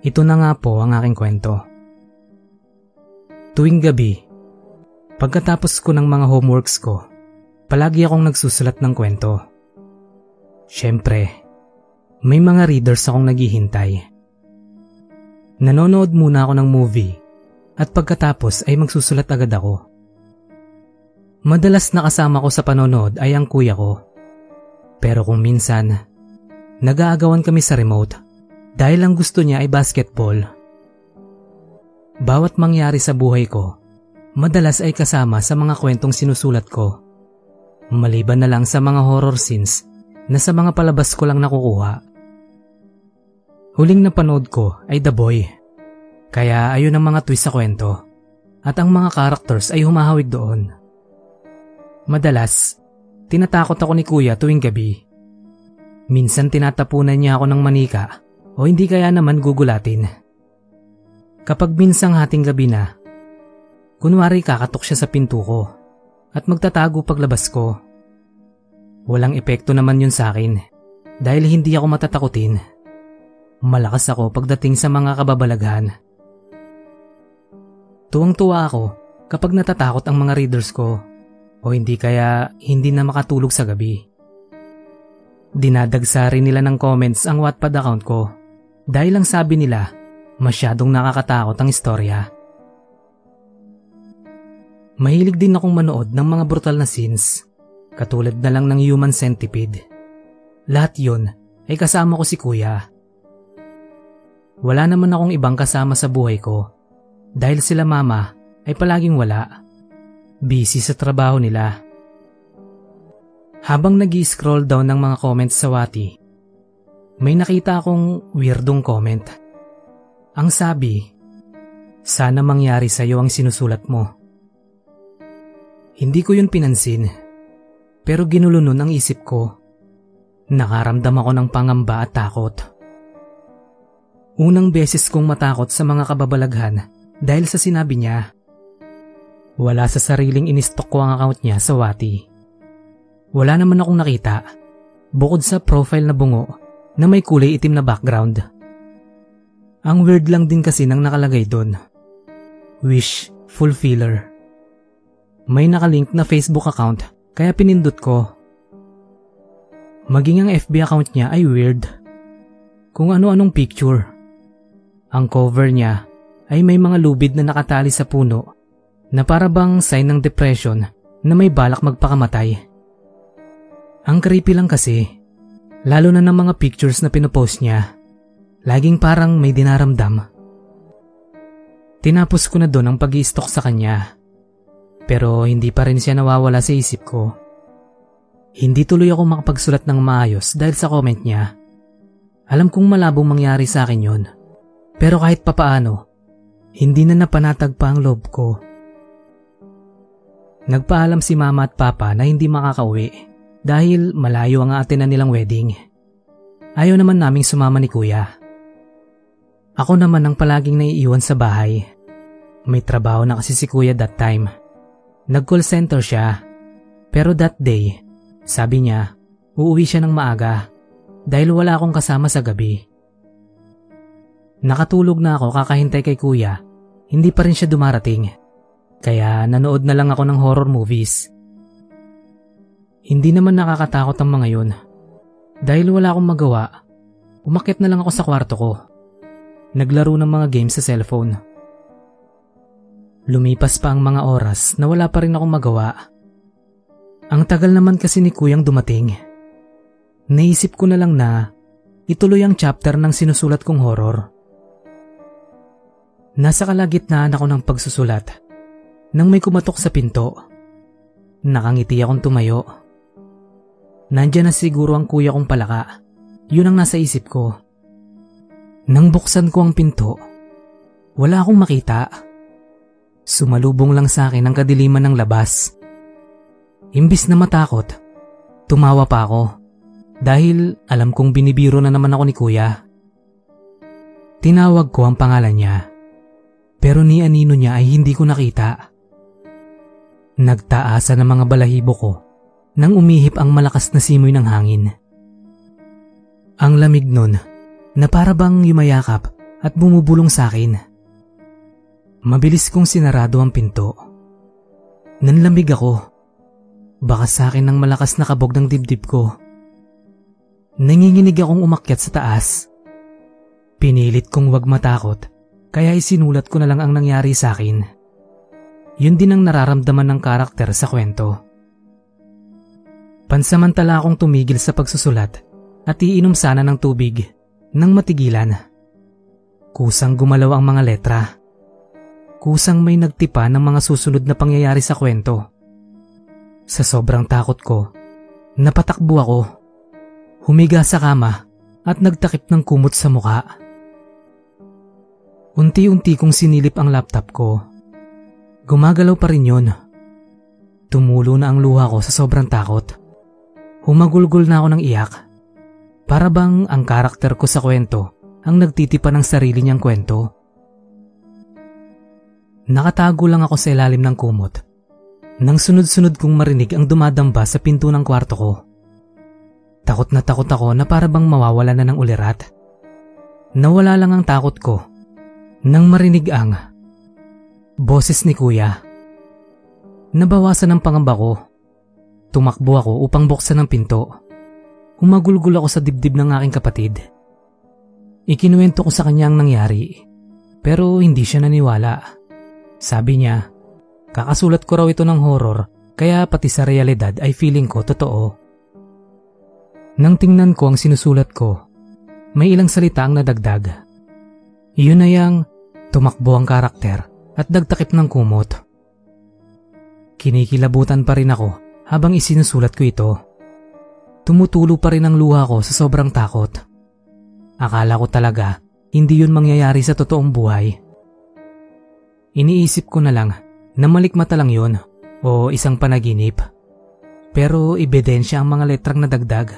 Ito na nga po ang aking kwento. Tuwing gabi, pagkatapos ko ng mga homeworks ko, palagi akong nagsusulat ng kwento. Siyempre, may mga readers akong naghihintay. Nanonood muna ako ng movie at pagkatapos ay magsusulat agad ako. Madalas nakasama ko sa panonood ay ang kuya ko. Pero kung minsan, nag-aagawan kami sa remote dahil ang gusto niya ay basketball. Bawat mangyari sa buhay ko, madalas ay kasama sa mga kwentong sinusulat ko. Maliban na lang sa mga horror scenes na sa mga palabas ko lang nakukuha. Huling napanood ko ay The Boy. Kaya ayun ang mga twist sa kwento. At ang mga characters ay humahawig doon. Madalas, tinatakot ako ni kuya tuwing gabi. Minsan tinatapunan niya ako ng manika o hindi kaya naman gugulatin. Kapag minsang hating gabi na, kunwari kakatok siya sa pinto ko at magtatago paglabas ko. Walang epekto naman yun sa akin dahil hindi ako matatakutin. Malakas ako pagdating sa mga kababalaghan. Tuwang-tuwa ako kapag natatakot ang mga readers ko o hindi kaya hindi na makatulog sa gabi. Dinadagsa rin nila ng comments ang Wattpad account ko dahil lang sabi nila masyadong nakakatakot ang istorya. Mahilig din akong manood ng mga brutal na scenes katulad na lang ng human centipede. Lahat yon ay kasama ko si kuya wala naman akong ibang kasama sa buhay ko dahil sila mama ay palaging wala. Busy sa trabaho nila. Habang nag scroll down ng mga comments sa Wati, may nakita akong weirdong comment. Ang sabi, sana mangyari sa iyo ang sinusulat mo. Hindi ko yun pinansin, pero ginulo nun ang isip ko. Nakaramdam ako ng pangamba at takot. Unang beses kong matakot sa mga kababalaghan dahil sa sinabi niya. Wala sa sariling inistok ko ang account niya sa Wati. Wala naman akong nakita bukod sa profile na bungo na may kulay itim na background. Ang weird lang din kasi nang nakalagay doon. Wish Fulfiller. May nakalink na Facebook account kaya pinindot ko. Maging ang FB account niya ay weird. Kung ano-anong picture ang cover niya ay may mga lubid na nakatali sa puno na para bang sign ng depression na may balak magpakamatay. Ang creepy lang kasi, lalo na ng mga pictures na pinopost niya, laging parang may dinaramdam. Tinapos ko na doon ang pag stalk sa kanya, pero hindi pa rin siya nawawala sa isip ko. Hindi tuloy ako makapagsulat ng maayos dahil sa comment niya. Alam kong malabong mangyari sa akin yon. Pero kahit papaano, hindi na napanatag pa ang loob ko. Nagpaalam si mama at papa na hindi makakauwi dahil malayo ang atin na nilang wedding. Ayaw naman naming sumama ni kuya. Ako naman ang palaging naiiwan sa bahay May trabaho na kasi si kuya that time. Nag-call center siya. Pero that day, sabi niya, uuwi siya ng maaga dahil wala akong kasama sa gabi. Nakatulog na ako kakahintay kay kuya, hindi pa rin siya dumarating. Kaya nanood na lang ako ng horror movies. Hindi naman nakakatakot ang mga yun. Dahil wala akong magawa, umakit na lang ako sa kwarto ko. Naglaro ng mga games sa cellphone. Lumipas pa ang mga oras na wala pa rin akong magawa. Ang tagal naman kasi ni kuyang dumating. Naisip ko na lang na ituloy ang chapter ng sinusulat kong horror. Nasa kalagitnaan ako ng pagsusulat nang may kumatok sa pinto. Nakangiti akong tumayo. Nandiyan na siguro ang kuya kong palaka. Yun ang nasa isip ko. Nang buksan ko ang pinto, wala akong makita. Sumalubong lang sa akin ang kadiliman ng labas. Imbis na matakot, tumawa pa ako dahil alam kong binibiro na naman ako ni kuya. Tinawag ko ang pangalan niya pero ni anino niya ay hindi ko nakita. Nagtaasa ng mga balahibo ko nang umihip ang malakas na simoy ng hangin. Ang lamig nun na para bang yumayakap at bumubulong sa akin. Mabilis kong sinarado ang pinto. Nanlamig ako Baka sa akin ng malakas na kabog ng dibdib ko. Nanginginig akong umakyat sa taas. Pinilit kong wag matakot, kaya isinulat ko na lang ang nangyari sa akin. Yun din ang nararamdaman ng karakter sa kwento. Pansamantala akong tumigil sa pagsusulat at iinom sana ng tubig nang matigilan. Kusang gumalaw ang mga letra. Kusang may nagtipa ng mga susunod na pangyayari sa kwento. Sa sobrang takot ko, napatakbo ako. Humiga sa kama at nagtakip ng kumot sa muka. Unti-unti kong sinilip ang laptop ko. Gumagalaw pa rin yun. Tumulo na ang luha ko sa sobrang takot. Humagulgol na ako ng iyak. Para bang ang karakter ko sa kwento ang nagtitipa ng sarili niyang kwento. Nakatago lang ako sa ilalim ng kumot nang sunod-sunod kong marinig ang dumadamba sa pinto ng kwarto ko. Takot na takot ako na para bang mawawala na ng ulirat. Nawala lang ang takot ko nang marinig ang boses ni kuya. Nabawasan ang pangamba ko. Tumakbo ako upang buksan ang pinto. Humagulgul ako sa dibdib ng aking kapatid. Ikinuwento ko sa kanya ang nangyari pero hindi siya naniwala. Sabi niya, Kakasulat ko raw ito ng horror kaya pati sa realidad ay feeling ko totoo. Nang tingnan ko ang sinusulat ko, may ilang salita ang nadagdag. Iyon ay ang tumakbo ang karakter at dagtakip ng kumot. Kinikilabutan pa rin ako habang isinusulat ko ito. Tumutulo pa rin ang luha ko sa sobrang takot. Akala ko talaga hindi yun mangyayari sa totoong buhay. Iniisip ko na lang na malikmata lang yon o isang panaginip. Pero ebidensya ang mga letrang nadagdag.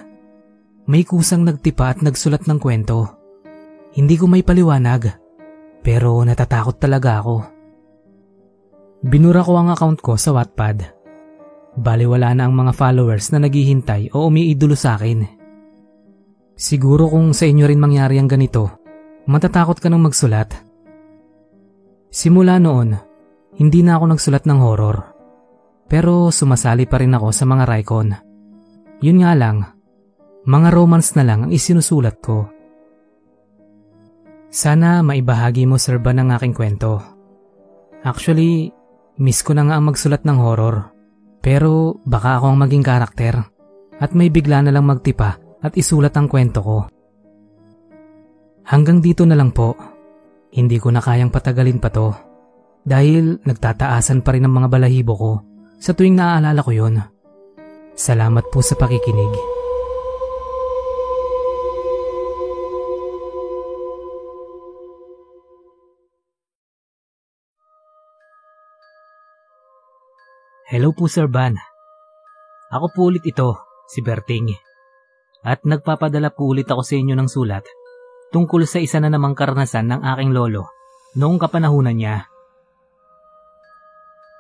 May kusang nagtipa at nagsulat ng kwento. Hindi ko may paliwanag, pero natatakot talaga ako. Binura ko ang account ko sa Wattpad. Baliwala na ang mga followers na naghihintay o umiidolo sa akin. Siguro kung sa inyo rin mangyari ang ganito, matatakot ka nang magsulat. Simula noon, hindi na ako nagsulat ng horror. Pero sumasali pa rin ako sa mga Raycon. Yun nga lang, mga romance na lang ang isinusulat ko. Sana maibahagi mo Sir ang aking kwento. Actually, miss ko na nga ang magsulat ng horror. Pero baka ako ang maging karakter at may bigla na lang magtipa at isulat ang kwento ko. Hanggang dito na lang po. Hindi ko na kayang patagalin pa to. Dahil nagtataasan pa rin ang mga balahibo ko sa tuwing naaalala ko yon. Salamat po sa pakikinig. Hello po Sir Van. Ako po ulit ito, si Berting. At nagpapadala po ulit ako sa inyo ng sulat tungkol sa isa na namang karanasan ng aking lolo noong kapanahunan niya.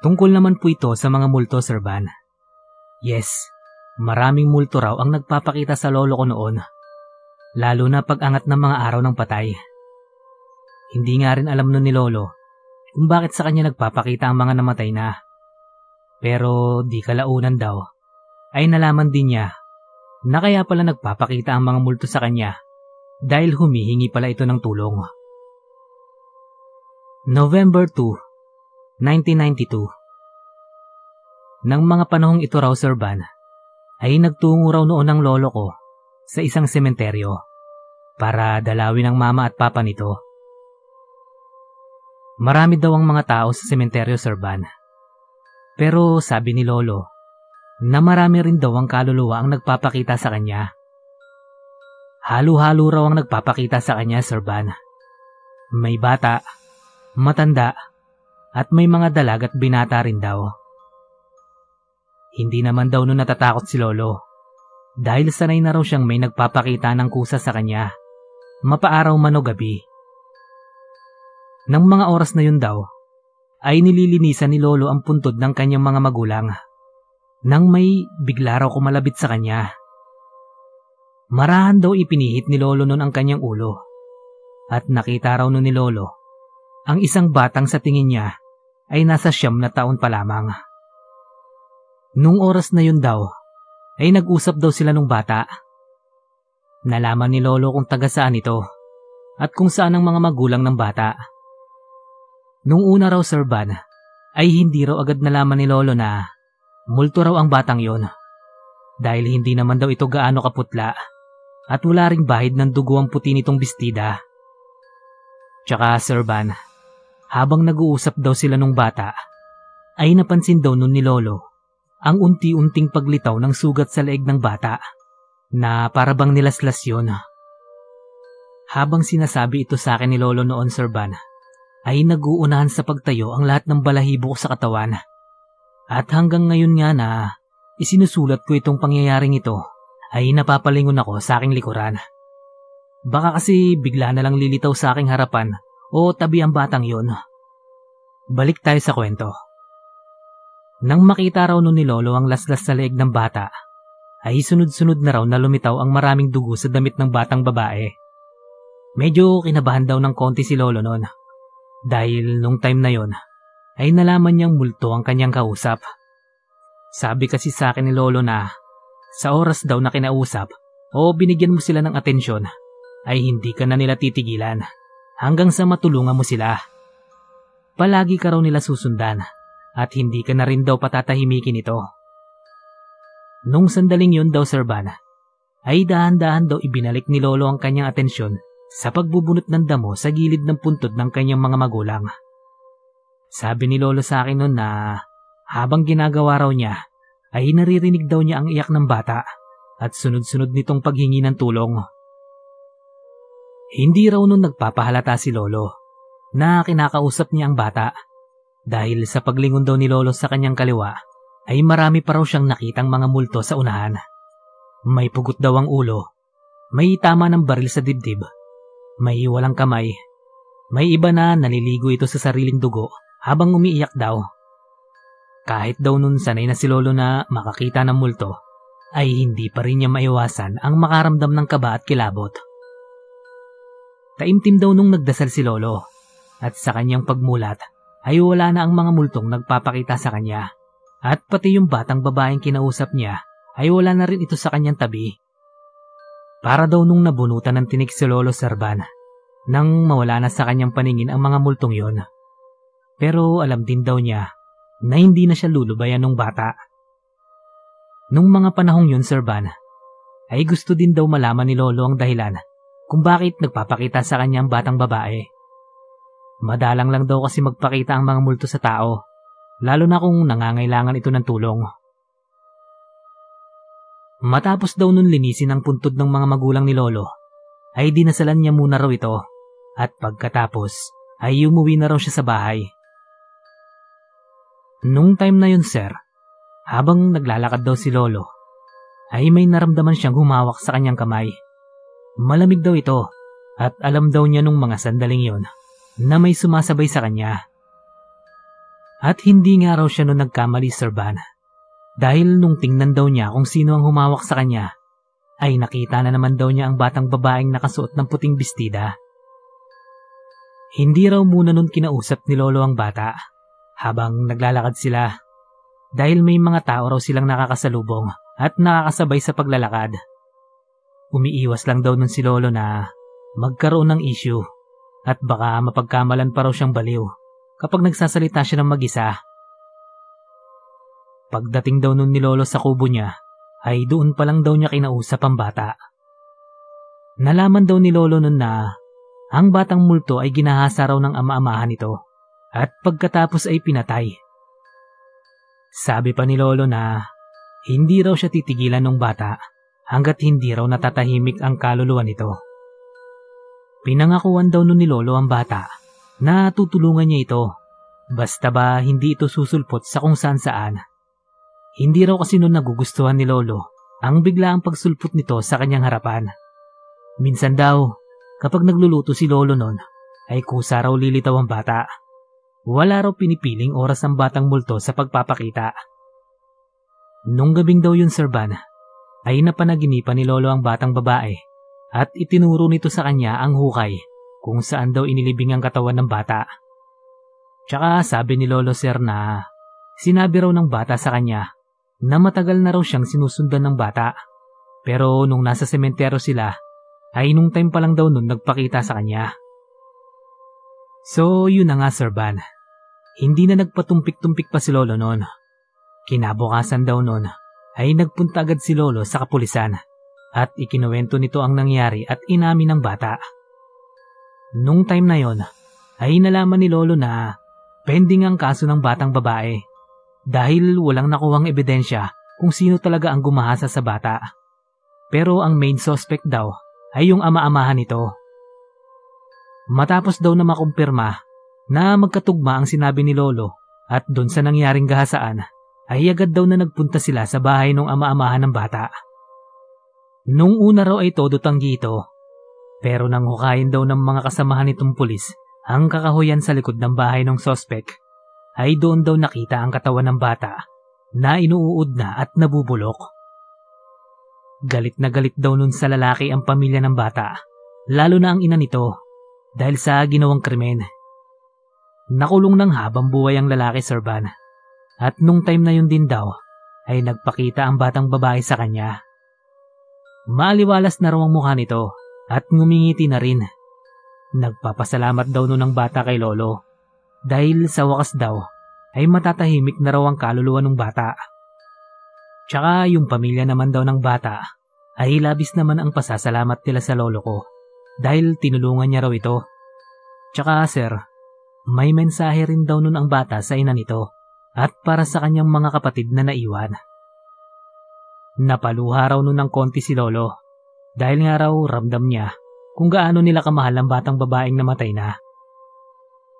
Tungkol naman po ito sa mga multo, Sir Van. Yes, maraming multo raw ang nagpapakita sa lolo ko noon. Lalo na pag-angat ng mga araw ng patay. Hindi nga rin alam nun ni lolo kung bakit sa kanya nagpapakita ang mga namatay na. Pero di kalaunan daw, ay nalaman din niya na kaya pala nagpapakita ang mga multo sa kanya dahil humihingi pala ito ng tulong. November 2, 1992 Nang mga panahong ito raw, Sir Van, ay nagtungo raw noon ng lolo ko sa isang sementeryo para dalawin ang mama at papa nito. Marami daw ang mga tao sa sementeryo, Sir Van. Pero sabi ni Lolo, na marami rin daw ang kaluluwa ang nagpapakita sa kanya. Halo-halo raw ang nagpapakita sa kanya, Sir Van. May bata, matanda, at may mga dalag at binata rin daw. Hindi naman daw nun natatakot si Lolo dahil sanay na raw siyang may nagpapakita ng kusa sa kanya, mapaaraw man o gabi. Nang mga oras na yun daw, ay nililinisan ni Lolo ang puntod ng kanyang mga magulang. Nang may bigla raw kumalabit sa kanya. Marahan daw ipinihit ni Lolo noon ang kanyang ulo. At nakita raw noon ni Lolo ang isang batang sa tingin niya ay nasa siyam na taon pa lamang. Nung oras na yun daw, ay nag-usap daw sila nung bata. Nalaman ni Lolo kung taga saan ito at kung saan ang mga magulang ng bata. Nung una raw Sir Van, ay hindi raw agad nalaman ni Lolo na multo raw ang batang yon. Dahil hindi naman daw ito gaano kaputla at wala ring bahid ng dugo ang puti nitong bestida. Tsaka Sir Van, habang nag-uusap daw sila nung bata, ay napansin daw nun ni Lolo ang unti-unting paglitaw ng sugat sa leeg ng bata na parabang nilaslas yun. Habang sinasabi ito sa akin ni Lolo noon, Sir Van, ay naguunahan sa pagtayo ang lahat ng balahibo ko sa katawan. At hanggang ngayon nga na isinusulat ko itong pangyayaring ito, ay napapalingon ako sa aking likuran. Baka kasi bigla na lang lilitaw sa aking harapan o tabi ang batang yun. Balik tayo sa kwento. Nang makita raw nun ni Lolo ang laslas sa leeg ng bata, ay sunod-sunod na raw na lumitaw ang maraming dugo sa damit ng batang babae. Medyo kinabahan daw ng konti si Lolo noon. Dahil nung time na yon ay nalaman niyang multo ang kanyang kausap. Sabi kasi sa akin ni Lolo na sa oras daw na kinausap o binigyan mo sila ng atensyon ay hindi ka na nila titigilan hanggang sa matulungan mo sila. Palagi ka raw nila susundan at hindi ka na rin daw patatahimikin ito. Nung sandaling yun daw Sir Van, ay dahan-dahan daw ibinalik ni Lolo ang kanyang atensyon sa pagbubunot ng damo sa gilid ng puntod ng kanyang mga magulang. Sabi ni Lolo sa akin noon na habang ginagawa raw niya ay naririnig daw niya ang iyak ng bata at sunod-sunod nitong paghingi ng tulong. Hindi raw nun nagpapahalata si Lolo na kinakausap niya ang bata dahil sa paglingon daw ni Lolo sa kanyang kaliwa ay marami pa raw siyang nakitang mga multo sa unahan. May pugot daw ang ulo, may tama ng baril sa dibdib, may walang kamay, may iba na naliligo ito sa sariling dugo habang umiiyak daw. Kahit daw nun sanay na si Lolo na makakita ng multo, ay hindi pa rin niya maiwasan ang makaramdam ng kaba at kilabot. Taimtim daw nung nagdasal si Lolo at sa kanyang pagmulat ay wala na ang mga multong nagpapakita sa kanya at pati yung batang babaeng kinausap niya ay wala na rin ito sa kanyang tabi. Para daw nung nabunutan ng tinik si Lolo Serban nang mawala na sa kanyang paningin ang mga multong yon. Pero alam din daw niya na hindi na siya lulubayan ng bata. Nung mga panahong yun, Sir Van, ay gusto din daw malaman ni Lolo ang dahilan kung bakit nagpapakita sa kanya ang batang babae. Madalang lang daw kasi magpakita ang mga multo sa tao, lalo na kung nangangailangan ito ng tulong. Matapos daw nun linisin ang puntod ng mga magulang ni Lolo, ay dinasalan niya muna raw ito at pagkatapos ay umuwi na raw siya sa bahay. Nung time na yun, sir, habang naglalakad daw si Lolo, ay may naramdaman siyang humawak sa kanyang kamay. Malamig daw ito at alam daw niya nung mga sandaling yon na may sumasabay sa kanya. At hindi nga raw siya noon nagkamali, Sir Van. Dahil nung tingnan daw niya kung sino ang humawak sa kanya, ay nakita na naman daw niya ang batang babaeng nakasuot ng puting bestida. Hindi raw muna nun kinausap ni Lolo ang bata habang naglalakad sila dahil may mga tao raw silang nakakasalubong at nakakasabay sa paglalakad. Umiiwas lang daw nun si Lolo na magkaroon ng issue at baka mapagkamalan pa raw siyang baliw kapag nagsasalita siya ng mag-isa. Pagdating daw nun ni Lolo sa kubo niya, ay doon pa lang daw niya kinausap ang bata. Nalaman daw ni Lolo nun na ang batang multo ay ginahasa raw ng ama-amahan nito at pagkatapos ay pinatay. Sabi pa ni Lolo na hindi raw siya titigilan ng bata hanggat hindi raw natatahimik ang kaluluwa nito. Pinangakuan daw nun ni Lolo ang bata na tutulungan niya ito basta ba hindi ito susulpot sa kung saan saan. Hindi raw kasi nun nagugustuhan ni Lolo ang biglaang pagsulpot nito sa kanyang harapan. Minsan daw, kapag nagluluto si Lolo nun, ay kusa raw lilitaw ang bata. Wala raw pinipiling oras ang batang multo sa pagpapakita. Nung gabing daw yun, Sir Van, ay napanaginipan ni Lolo ang batang babae at itinuro nito sa kanya ang hukay kung saan daw inilibing ang katawan ng bata. Tsaka sabi ni Lolo Sir na sinabi raw ng bata sa kanya na matagal na raw siyang sinusundan ng bata. Pero nung nasa sementero sila, ay nung time pa lang daw nun nagpakita sa kanya. So yun na nga Sir Van, hindi na nagpatumpik-tumpik pa si Lolo noon. Kinabukasan daw noon ay nagpunta agad si Lolo sa kapulisan at ikinuwento nito ang nangyari at inamin ng bata. Nung time na yon ay nalaman ni Lolo na pending ang kaso ng batang babae dahil walang nakuhang ebidensya kung sino talaga ang gumahasa sa bata. Pero ang main suspect daw ay yung ama-amahan nito. Matapos daw na makumpirma na magkatugma ang sinabi ni Lolo at doon sa nangyaring gahasaan ay agad daw na nagpunta sila sa bahay ng ama-amahan ng bata. Nung una raw ay todo tanggi ito, pero nang hukayin daw ng mga kasamahan nitong pulis ang kakahuyan sa likod ng bahay ng sospek, ay doon daw nakita ang katawan ng bata na inuud na at nabubulok. Galit na galit daw nun sa lalaki ang pamilya ng bata, lalo na ang ina nito, dahil sa ginawang krimen. Nakulong ng habang buhay ang lalaki, Sir Van, at nung time na yun din daw, ay nagpakita ang batang babae sa kanya. Maliwalas na raw ang mukha nito at ngumingiti na rin. Nagpapasalamat daw nun ang bata kay Lolo dahil sa wakas daw ay matatahimik na raw ang kaluluwa ng bata. Tsaka yung pamilya naman daw ng bata ay labis naman ang pasasalamat nila sa lolo ko dahil tinulungan niya raw ito. Tsaka sir, may mensahe rin daw nun ang bata sa ina nito at para sa kanyang mga kapatid na naiwan. Napaluha raw nun ng konti si lolo dahil nga raw ramdam niya kung gaano nila kamahal ang batang babaeng namatay na.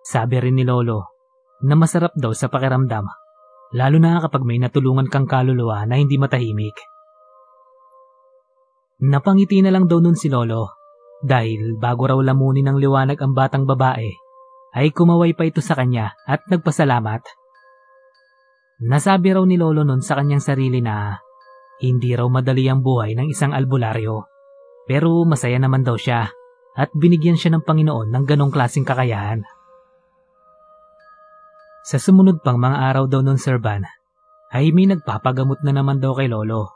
Sabi rin ni Lolo na masarap daw sa pakiramdam, lalo na kapag may natulungan kang kaluluwa na hindi matahimik. Napangiti na lang daw nun si Lolo dahil bago raw lamunin ng liwanag ang batang babae, ay kumaway pa ito sa kanya at nagpasalamat. Nasabi raw ni Lolo nun sa kanyang sarili na hindi raw madali ang buhay ng isang albularyo, pero masaya naman daw siya at binigyan siya ng Panginoon ng ganong klasing kakayahan. Sa sumunod pang mga araw daw nun Sir Van, ay may nagpapagamot na naman daw kay Lolo.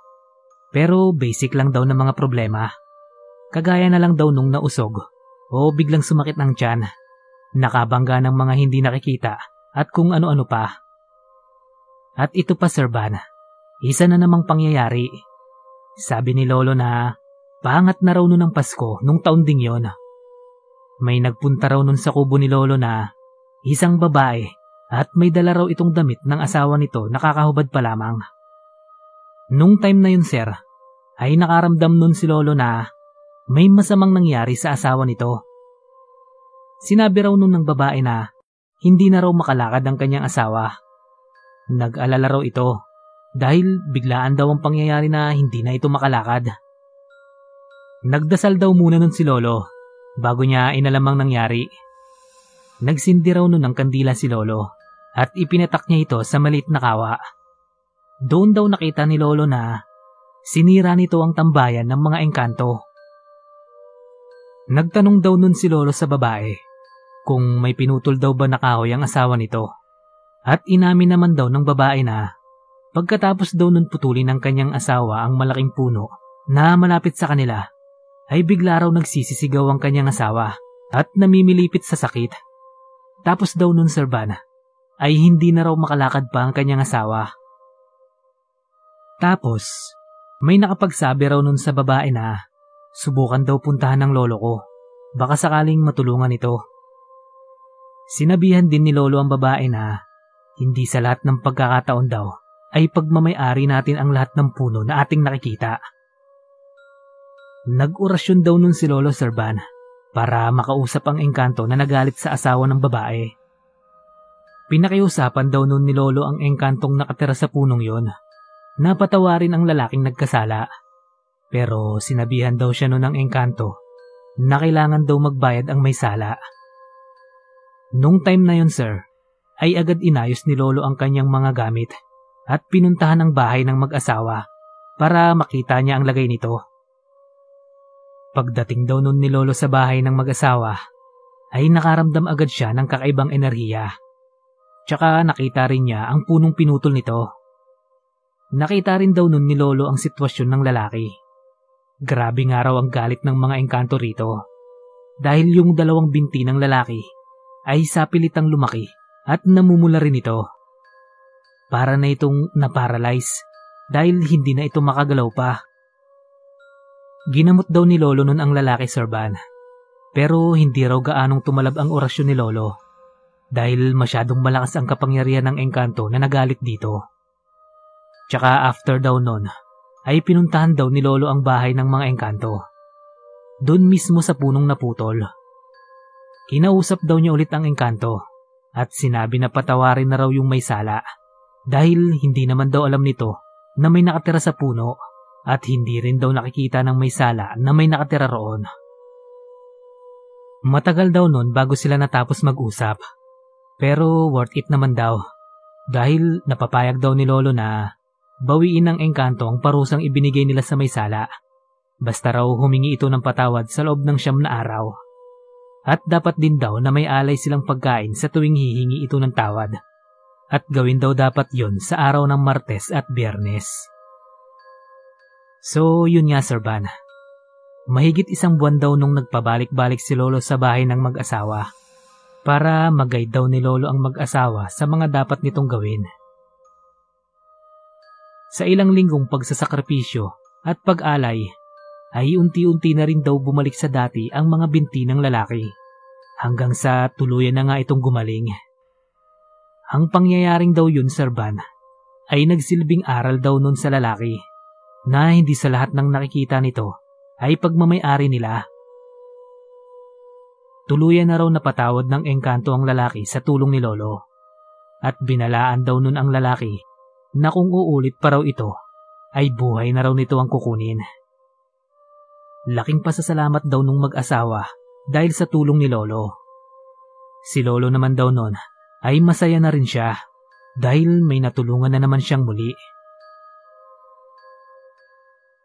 Pero basic lang daw ng mga problema. Kagaya na lang daw nung nausog o biglang sumakit ng tiyan, nakabangga ng mga hindi nakikita at kung ano-ano pa. At ito pa Sir Van, isa na namang pangyayari. Sabi ni Lolo na pangat na raw noon ng Pasko nung taon ding yon. May nagpunta raw nun sa kubo ni Lolo na isang babae at may dala raw itong damit ng asawa nito nakakahubad pa lamang. Nung time na yun sir, ay nakaramdam nun si Lolo na may masamang nangyari sa asawa nito. Sinabi raw nun ng babae na hindi na raw makalakad ang kanyang asawa. Nag-alala raw ito dahil biglaan daw ang pangyayari na hindi na ito makalakad. Nagdasal daw muna nun si Lolo bago niya inalamang nangyari. Nagsindi raw nun ng kandila si Lolo at ipinatak niya ito sa maliit na kawa. Doon daw nakita ni Lolo na sinira nito ang tambayan ng mga engkanto. Nagtanong daw nun si Lolo sa babae kung may pinutol daw ba na kahoy ang asawa nito. At inamin naman daw ng babae na pagkatapos daw nun putulin ng kanyang asawa ang malaking puno na malapit sa kanila, ay bigla raw nagsisisigaw ang kanyang asawa at namimilipit sa sakit. Tapos daw nun Sir Van, ay hindi na raw makalakad pa ang kanyang asawa. Tapos, may nakapagsabi raw nun sa babae na subukan daw puntahan ng lolo ko. Baka sakaling matulungan ito. Sinabihan din ni lolo ang babae na hindi sa lahat ng pagkakataon daw ay pagmamayari natin ang lahat ng puno na ating nakikita. Nag-orasyon daw nun si Lolo Serban para makausap ang engkanto na nagalit sa asawa ng babae. Pinakiusapan daw nun ni Lolo ang engkantong nakatira sa punong yon. Napatawarin ang lalaking nagkasala. Pero sinabihan daw siya nun ng engkanto na kailangan daw magbayad ang may sala. Nung time na yon sir, ay agad inayos ni Lolo ang kanyang mga gamit at pinuntahan ang bahay ng mag-asawa para makita niya ang lagay nito. Pagdating daw nun ni Lolo sa bahay ng mag-asawa, ay nakaramdam agad siya ng kakaibang enerhiya. Tsaka nakita rin niya ang punong pinutol nito. Nakita rin daw nun ni Lolo ang sitwasyon ng lalaki. Grabe nga raw ang galit ng mga engkanto rito. Dahil yung dalawang binti ng lalaki ay sapilitang lumaki at namumula rin ito. Para na itong naparalyze dahil hindi na ito makagalaw pa. Ginamot daw ni Lolo nun ang lalaki Sir Van. Pero hindi raw gaanong tumalab ang orasyon ni Lolo dahil masyadong malakas ang kapangyarihan ng engkanto na nagalit dito. Tsaka after daw nun, ay pinuntahan daw ni Lolo ang bahay ng mga engkanto. Doon mismo sa punong naputol. Kinausap daw niya ulit ang engkanto at sinabi na patawarin na raw yung may sala dahil hindi naman daw alam nito na may nakatira sa puno at hindi rin daw nakikita ng may sala na may nakatira roon. Matagal daw nun bago sila natapos mag-usap. Pero worth it naman daw. Dahil napapayag daw ni Lolo na bawiin ng engkanto ang parusang ibinigay nila sa may sala. Basta raw humingi ito ng patawad sa loob ng siyam na araw. At dapat din daw na may alay silang pagkain sa tuwing hihingi ito ng tawad. At gawin daw dapat yon sa araw ng Martes at Biyernes. So, yun nga Sir Van. Mahigit isang buwan daw nung nagpabalik-balik si Lolo sa bahay ng mag-asawa para mag-guide daw ni Lolo ang mag-asawa sa mga dapat nitong gawin. Sa ilang linggong pagsasakripisyo at pag-alay, ay unti-unti na rin daw bumalik sa dati ang mga binti ng lalaki hanggang sa tuluyan na nga itong gumaling. Ang pangyayaring daw yun, Sir Van, ay nagsilbing aral daw nun sa lalaki na hindi sa lahat ng nakikita nito ay pagmamayari nila. Tuluyan na raw napatawad ng engkanto ang lalaki sa tulong ni Lolo. At binalaan daw nun ang lalaki na kung uulit pa raw ito, ay buhay na raw nito ang kukunin. Laking pasasalamat daw nung mag-asawa dahil sa tulong ni Lolo. Si Lolo naman daw nun ay masaya na rin siya dahil may natulungan na naman siyang muli.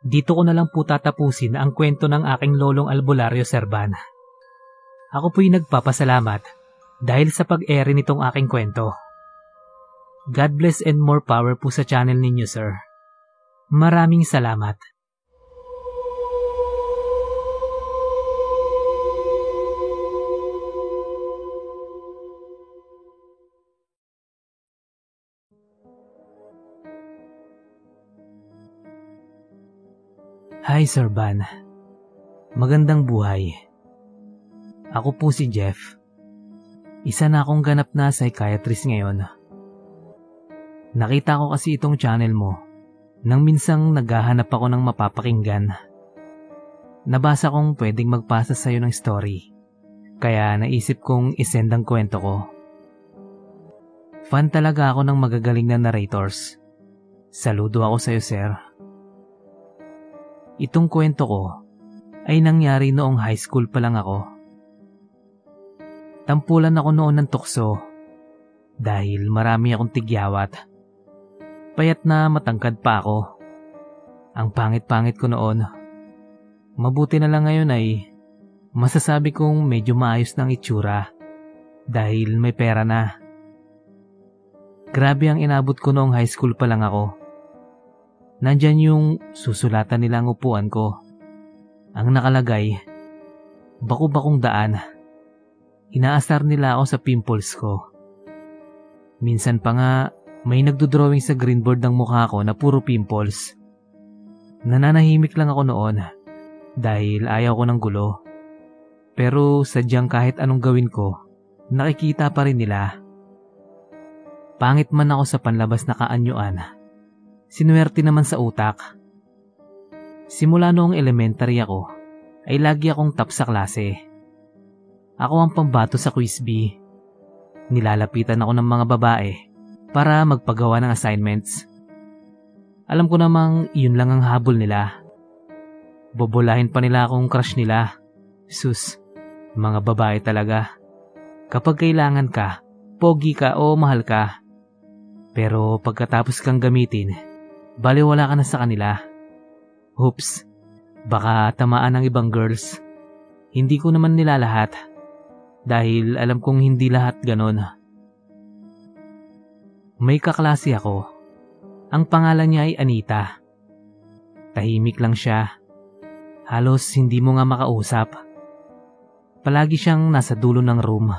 Dito ko na lang po tatapusin ang kwento ng aking lolong albularyo Serban. Ako po'y nagpapasalamat dahil sa pag-ere nitong aking kwento. God bless and more power po sa channel ninyo, sir. Maraming salamat. Hi Sir Van. Magandang buhay. Ako po si Jeff. Isa na akong ganap na psychiatrist ngayon. Nakita ko kasi itong channel mo nang minsang naghahanap ako ng mapapakinggan. Nabasa kong pwedeng magpasa sa'yo ng story. Kaya naisip kong isend ang kwento ko. Fan talaga ako ng magagaling na narrators. Saludo ako sa'yo, sir. Itong kwento ko ay nangyari noong high school pa lang ako. Tampulan ako noon ng tukso dahil marami akong tigyawat. Payat na matangkad pa ako. Ang pangit-pangit ko noon. Mabuti na lang ngayon ay masasabi kong medyo maayos ng itsura dahil may pera na. Grabe ang inabot ko noong high school pa lang ako. Nandyan yung susulatan nila ang upuan ko. Ang nakalagay, baku-bakong daan. Inaasar nila ako sa pimples ko. Minsan pa nga, may nagdodrawing sa greenboard ng mukha ko na puro pimples. Nananahimik lang ako noon dahil ayaw ko ng gulo. Pero sadyang kahit anong gawin ko, nakikita pa rin nila. Pangit man ako sa panlabas na kaanyuan, sinuwerte naman sa utak. Simula noong elementary ako, ay lagi akong top sa klase. Ako ang pambato sa quiz bee Nilalapitan ako ng mga babae para magpagawa ng assignments. Alam ko namang yun lang ang habol nila. Bobolahin pa nila akong crush nila. Sus, mga babae talaga. Kapag kailangan ka, pogi ka o mahal ka. Pero pagkatapos kang gamitin, baliwala ka na sa kanila. Oops, baka tamaan ng ibang girls. Hindi ko naman nila lahat dahil alam kong hindi lahat ganon. May kaklase ako. Ang pangalan niya ay Anita. Tahimik lang siya. Halos hindi mo nga makausap. Palagi siyang nasa dulo ng room.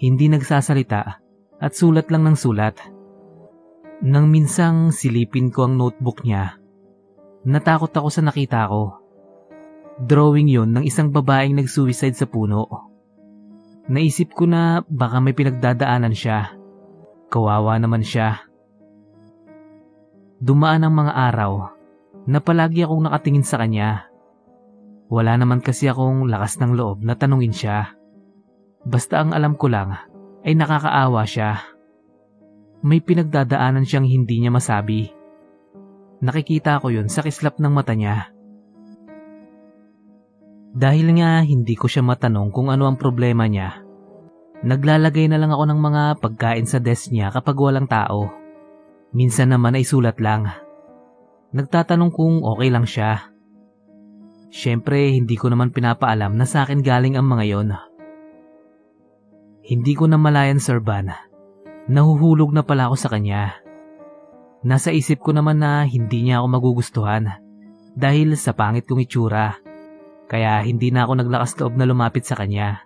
Hindi nagsasalita at sulat lang ng sulat. Nang minsang silipin ko ang notebook niya, natakot ako sa nakita ko. Drawing yon ng isang babaeng nag-suicide sa puno. Naisip ko na baka may pinagdadaanan siya. Kawawa naman siya. Dumaan ang mga araw na palagi akong nakatingin sa kanya. Wala naman kasi akong lakas ng loob na tanungin siya. Basta ang alam ko lang ay nakakaawa siya. May pinagdadaanan siyang hindi niya masabi. Nakikita ko yun sa kislap ng mata niya. Dahil nga hindi ko siya matanong kung ano ang problema niya, naglalagay na lang ako ng mga pagkain sa desk niya kapag walang tao. Minsan naman ay sulat lang. Nagtatanong kung okay lang siya. Siyempre, hindi ko naman pinapaalam na sa akin galing ang mga yon. Hindi ko na malayan, Sir Van. Nahuhulog na pala ako sa kanya. Nasa isip ko naman na hindi niya ako magugustuhan dahil sa pangit kong itsura kaya hindi na ako naglakas loob na lumapit sa kanya.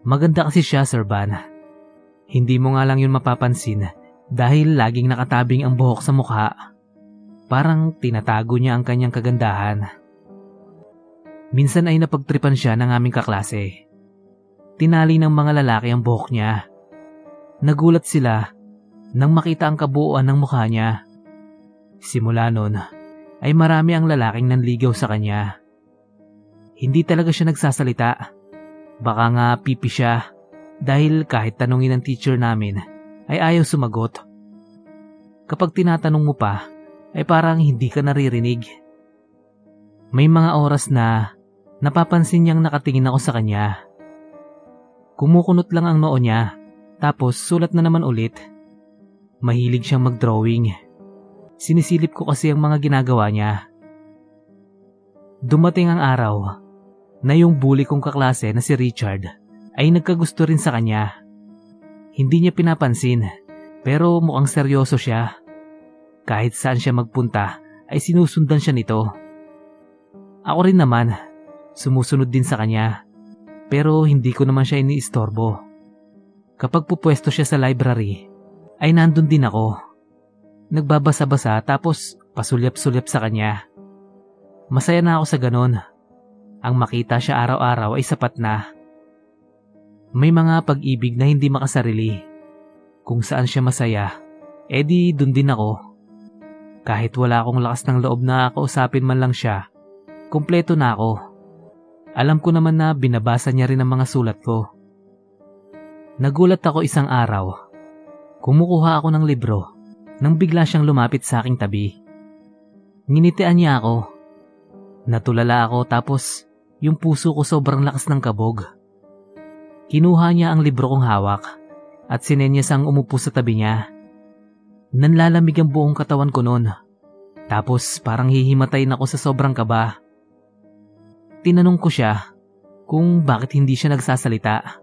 Maganda kasi siya, Sir Van. Hindi mo nga lang yun mapapansin dahil laging nakatabing ang buhok sa mukha. Parang tinatago niya ang kanyang kagandahan. Minsan ay napagtripan siya ng aming kaklase. Tinali ng mga lalaki ang buhok niya. Nagulat sila nang makita ang kabuuan ng mukha niya. Simula noon ay marami ang lalaking nanligaw sa kanya. Hindi talaga siya nagsasalita. Baka nga pipi siya dahil kahit tanungin ng teacher namin ay ayaw sumagot. Kapag tinatanong mo pa ay parang hindi ka naririnig. May mga oras na napapansin niyang nakatingin ako sa kanya. Kumukunot lang ang noo niya tapos sulat na naman ulit. Mahilig siyang mag-drawing. Sinisilip ko kasi ang mga ginagawa niya. Dumating ang araw na yung bully kong kaklase na si Richard ay nagkagusto rin sa kanya. Hindi niya pinapansin pero mukhang seryoso siya. Kahit saan siya magpunta ay sinusundan siya nito. Ako rin naman, sumusunod din sa kanya. Pero hindi ko naman siya iniistorbo. Kapag pupwesto siya sa library, ay nandun din ako. Nagbabasa-basa tapos pasulyap-sulyap sa kanya. Masaya na ako sa ganon ang makita siya araw-araw ay sapat na. May mga pag-ibig na hindi makasarili. Kung saan siya masaya, edi dun din ako. Kahit wala akong lakas ng loob na kausapin man lang siya, kumpleto na ako. Alam ko naman na binabasa niya rin ang mga sulat ko. Nagulat ako isang araw. Kumukuha ako ng libro nang bigla siyang lumapit sa aking tabi. Nginitian niya ako. Natulala ako tapos yung puso ko sobrang lakas ng kabog. Kinuha niya ang libro kong hawak at sinenyas ang umupo sa tabi niya. Nanlalamig ang buong katawan ko noon. Tapos parang hihimatayin ako sa sobrang kaba. Tinanong ko siya kung bakit hindi siya nagsasalita.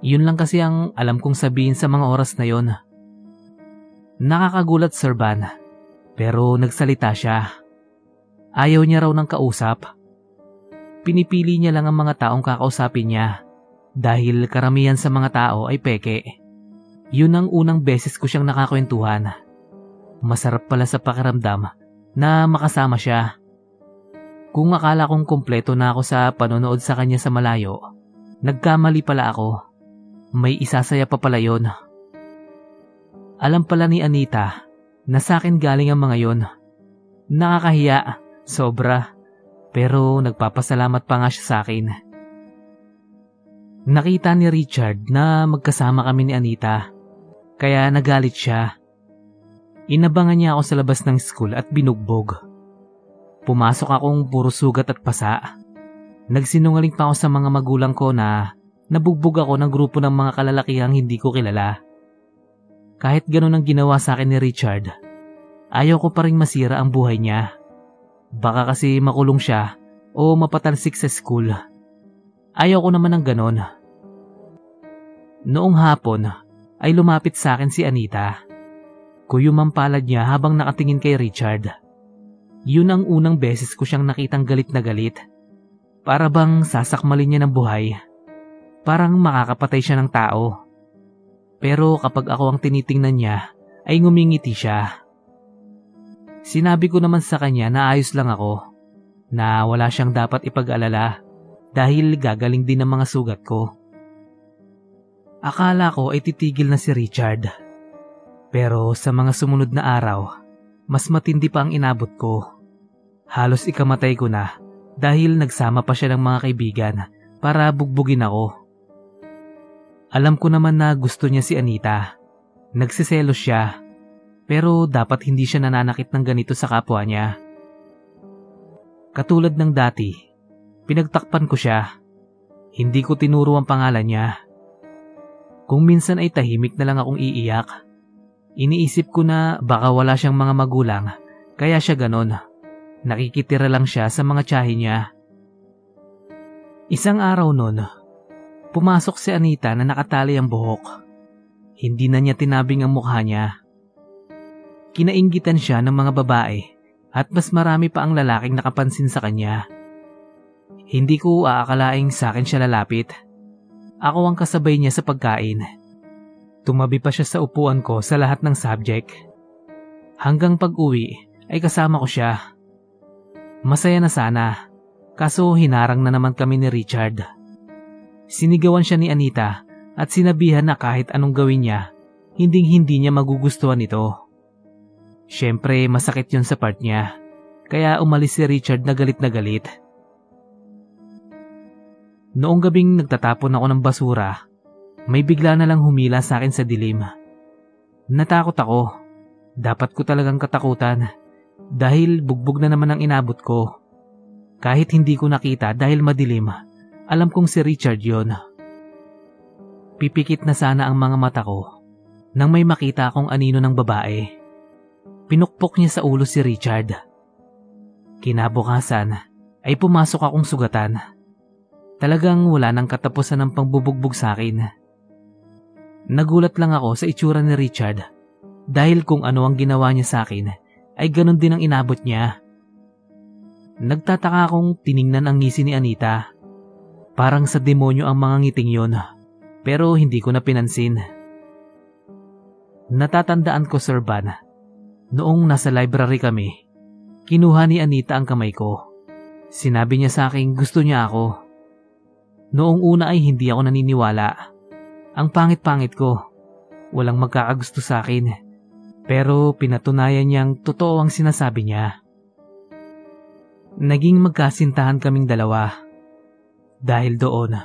Yun lang kasi ang alam kong sabihin sa mga oras na yon. Nakakagulat Sir Van, pero nagsalita siya. Ayaw niya raw ng kausap. Pinipili niya lang ang mga taong kakausapin niya dahil karamihan sa mga tao ay peke. Yun ang unang beses ko siyang nakakwentuhan. Masarap pala sa pakiramdam na makasama siya. Kung akala kong kumpleto na ako sa panonood sa kanya sa malayo, nagkamali pala ako. May isasaya pa pala yon. Alam pala ni Anita na sa akin galing ang mga yon. Nakakahiya, sobra. Pero nagpapasalamat pa nga siya sa akin. Nakita ni Richard na magkasama kami ni Anita. Kaya nagalit siya. Inabangan niya ako sa labas ng school at binugbog. Pumasok akong puro sugat at pasa. Nagsinungaling pa ako sa mga magulang ko na nabugbog ako ng grupo ng mga kalalakihang hindi ko kilala. Kahit ganun ang ginawa sa akin ni Richard, ayaw ko pa rin masira ang buhay niya. Baka kasi makulong siya o mapatalsik sa school. Ayaw ko naman ng ganon. Noong hapon ay lumapit sa akin si Anita. Kuyumampalad niya habang nakatingin kay Richard. Yun ang unang beses ko siyang nakitang galit na galit. Para bang sasakmalin niya ng buhay. Parang makakapatay siya ng tao. Pero kapag ako ang tinitingnan niya, ay ngumingiti siya. Sinabi ko naman sa kanya na ayos lang ako, na wala siyang dapat ipag-alala dahil gagaling din ang mga sugat ko. Akala ko ay titigil na si Richard. Pero sa mga sumunod na araw, mas matindi pa ang inabot ko. Halos ikamatay ko na dahil nagsama pa siya ng mga kaibigan para bugbugin ako. Alam ko naman na gusto niya si Anita. Nagsiselos siya, pero dapat hindi siya nananakit ng ganito sa kapwa niya. Katulad ng dati, pinagtakpan ko siya. Hindi ko tinuro ang pangalan niya. Kung minsan ay tahimik na lang akong iiyak, Iniisip ko na baka wala siyang mga magulang, kaya siya ganon. Nakikitira lang siya sa mga tiyahin niya. Isang araw nun, pumasok si Anita na nakatali ang buhok. Hindi na niya tinabing ang mukha niya. Kinainggitan siya ng mga babae at mas marami pa ang lalaking nakapansin sa kanya. Hindi ko aakalaing sa akin siya lalapit. Ako ang kasabay niya sa pagkain Tumabi pa siya sa upuan ko sa lahat ng subject. Hanggang pag-uwi ay kasama ko siya. Masaya na sana, kaso hinarang na naman kami ni Richard. Sinigawan siya ni Anita at sinabihan na kahit anong gawin niya, hinding hindi niya magugustuhan ito. Siyempre masakit yon sa part niya, kaya umalis si Richard na galit na galit. Noong gabing nagtatapon ako ng basura, may bigla na lang humila sa akin sa dilim. Natakot ako. Dapat ko talagang katakutan dahil bugbog na naman ang inabot ko. Kahit hindi ko nakita dahil madilim, alam kong si Richard yon. Pipikit na sana ang mga mata ko nang may makita akong anino ng babae. Pinukpok niya sa ulo si Richard. Kinabukasan ay pumasok akong sugatan. Talagang wala nang katapusan ng pangbubugbog sa akin. Nagulat lang ako sa itsura ni Richard dahil kung ano ang ginawa niya sa akin ay ganun din ang inabot niya. Nagtataka akong tiningnan ang ngisi ni Anita. Parang sa demonyo ang mga ngiting yon pero hindi ko na pinansin. Natatandaan ko Sir Van, noong nasa library kami, kinuha ni Anita ang kamay ko. Sinabi niya sa akin gusto niya ako. Noong una ay hindi ako naniniwala ang pangit-pangit ko. Walang magkakagusto sa akin. Pero pinatunayan niyang totoo ang sinasabi niya. Naging magkasintahan kaming dalawa. Dahil doon,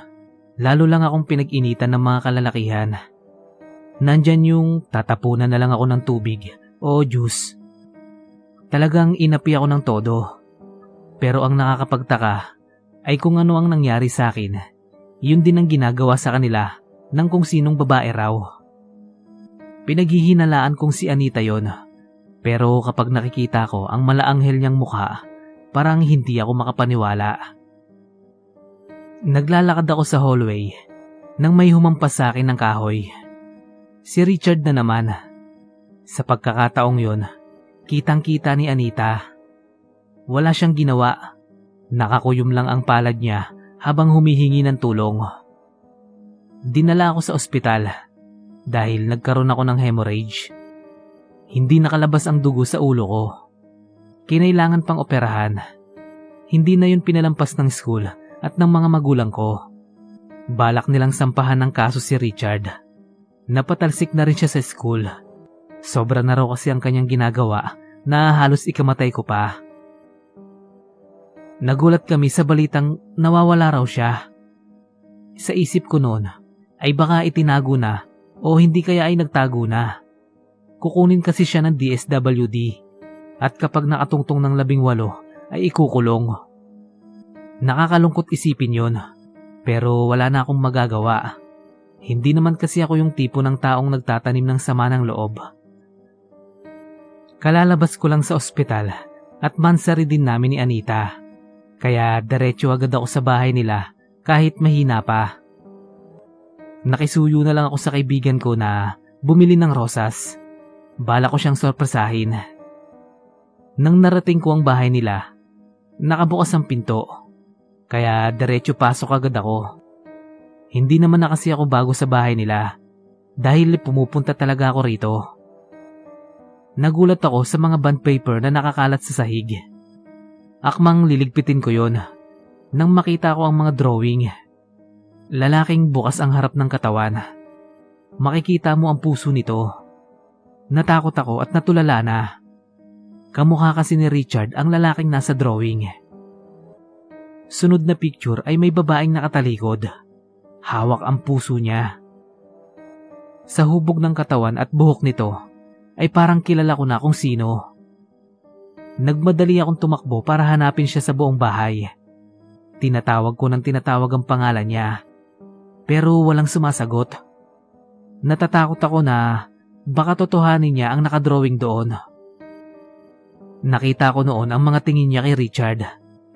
lalo lang akong pinag-initan ng mga kalalakihan. Nandyan yung tatapunan na lang ako ng tubig o juice. Talagang inapi ako ng todo. Pero ang nakakapagtaka ay kung ano ang nangyari sa akin, yun din ang ginagawa sa kanila ng kung sinong babae raw. Pinaghihinalaan kong si Anita yon. Pero kapag nakikita ko ang malaanghel niyang mukha, parang hindi ako makapaniwala. Naglalakad ako sa hallway nang may humampas sa akin ng kahoy. Si Richard na naman. Sa pagkakataong yon, kitang-kita ni Anita. Wala siyang ginawa. Nakakuyom lang ang palad niya habang humihingi ng tulong. Dinala ako sa ospital dahil nagkaroon ako ng hemorrhage. Hindi nakalabas ang dugo sa ulo ko. Kinailangan pang operahan. Hindi na yun pinalampas ng school at ng mga magulang ko. Balak nilang sampahan ng kaso si Richard. Napatalsik na rin siya sa school. Sobra na raw kasi ang kanyang ginagawa na halos ikamatay ko pa. Nagulat kami sa balitang nawawala raw siya. Sa isip ko noon ay baka itinago na o hindi kaya ay nagtago na. Kukunin kasi siya ng DSWD at kapag nakatungtong ng labing walo ay ikukulong. Nakakalungkot isipin yon pero wala na akong magagawa. Hindi naman kasi ako yung tipo ng taong nagtatanim ng sama ng loob. Kalalabas ko lang sa ospital at mansari din namin ni Anita. Kaya diretso agad ako sa bahay nila kahit mahina pa. Nakisuyo na lang ako sa kaibigan ko na bumili ng rosas. Bala ko siyang sorpresahin. Nang narating ko ang bahay nila, nakabukas ang pinto. Kaya diretso pasok agad ako. Hindi naman na kasi ako bago sa bahay nila dahil pumupunta talaga ako rito. Nagulat ako sa mga bond paper na nakakalat sa sahig. Akmang liligpitin ko yon. Nang makita ko ang mga drawing. Lalaking bukas ang harap ng katawan. Makikita mo ang puso nito. Natakot ako at natulala na. Kamukha kasi ni Richard ang lalaking nasa drawing. Sunod na picture ay may babaeng nakatalikod. Hawak ang puso niya. Sa hubog ng katawan at buhok nito ay parang kilala ko na kung sino. Nagmadali akong tumakbo para hanapin siya sa buong bahay. Tinatawag ko ng tinatawag ang pangalan niya. Pero walang sumasagot. Natatakot ako na baka totohanin niya ang nakadrawing doon. Nakita ko noon ang mga tingin niya kay Richard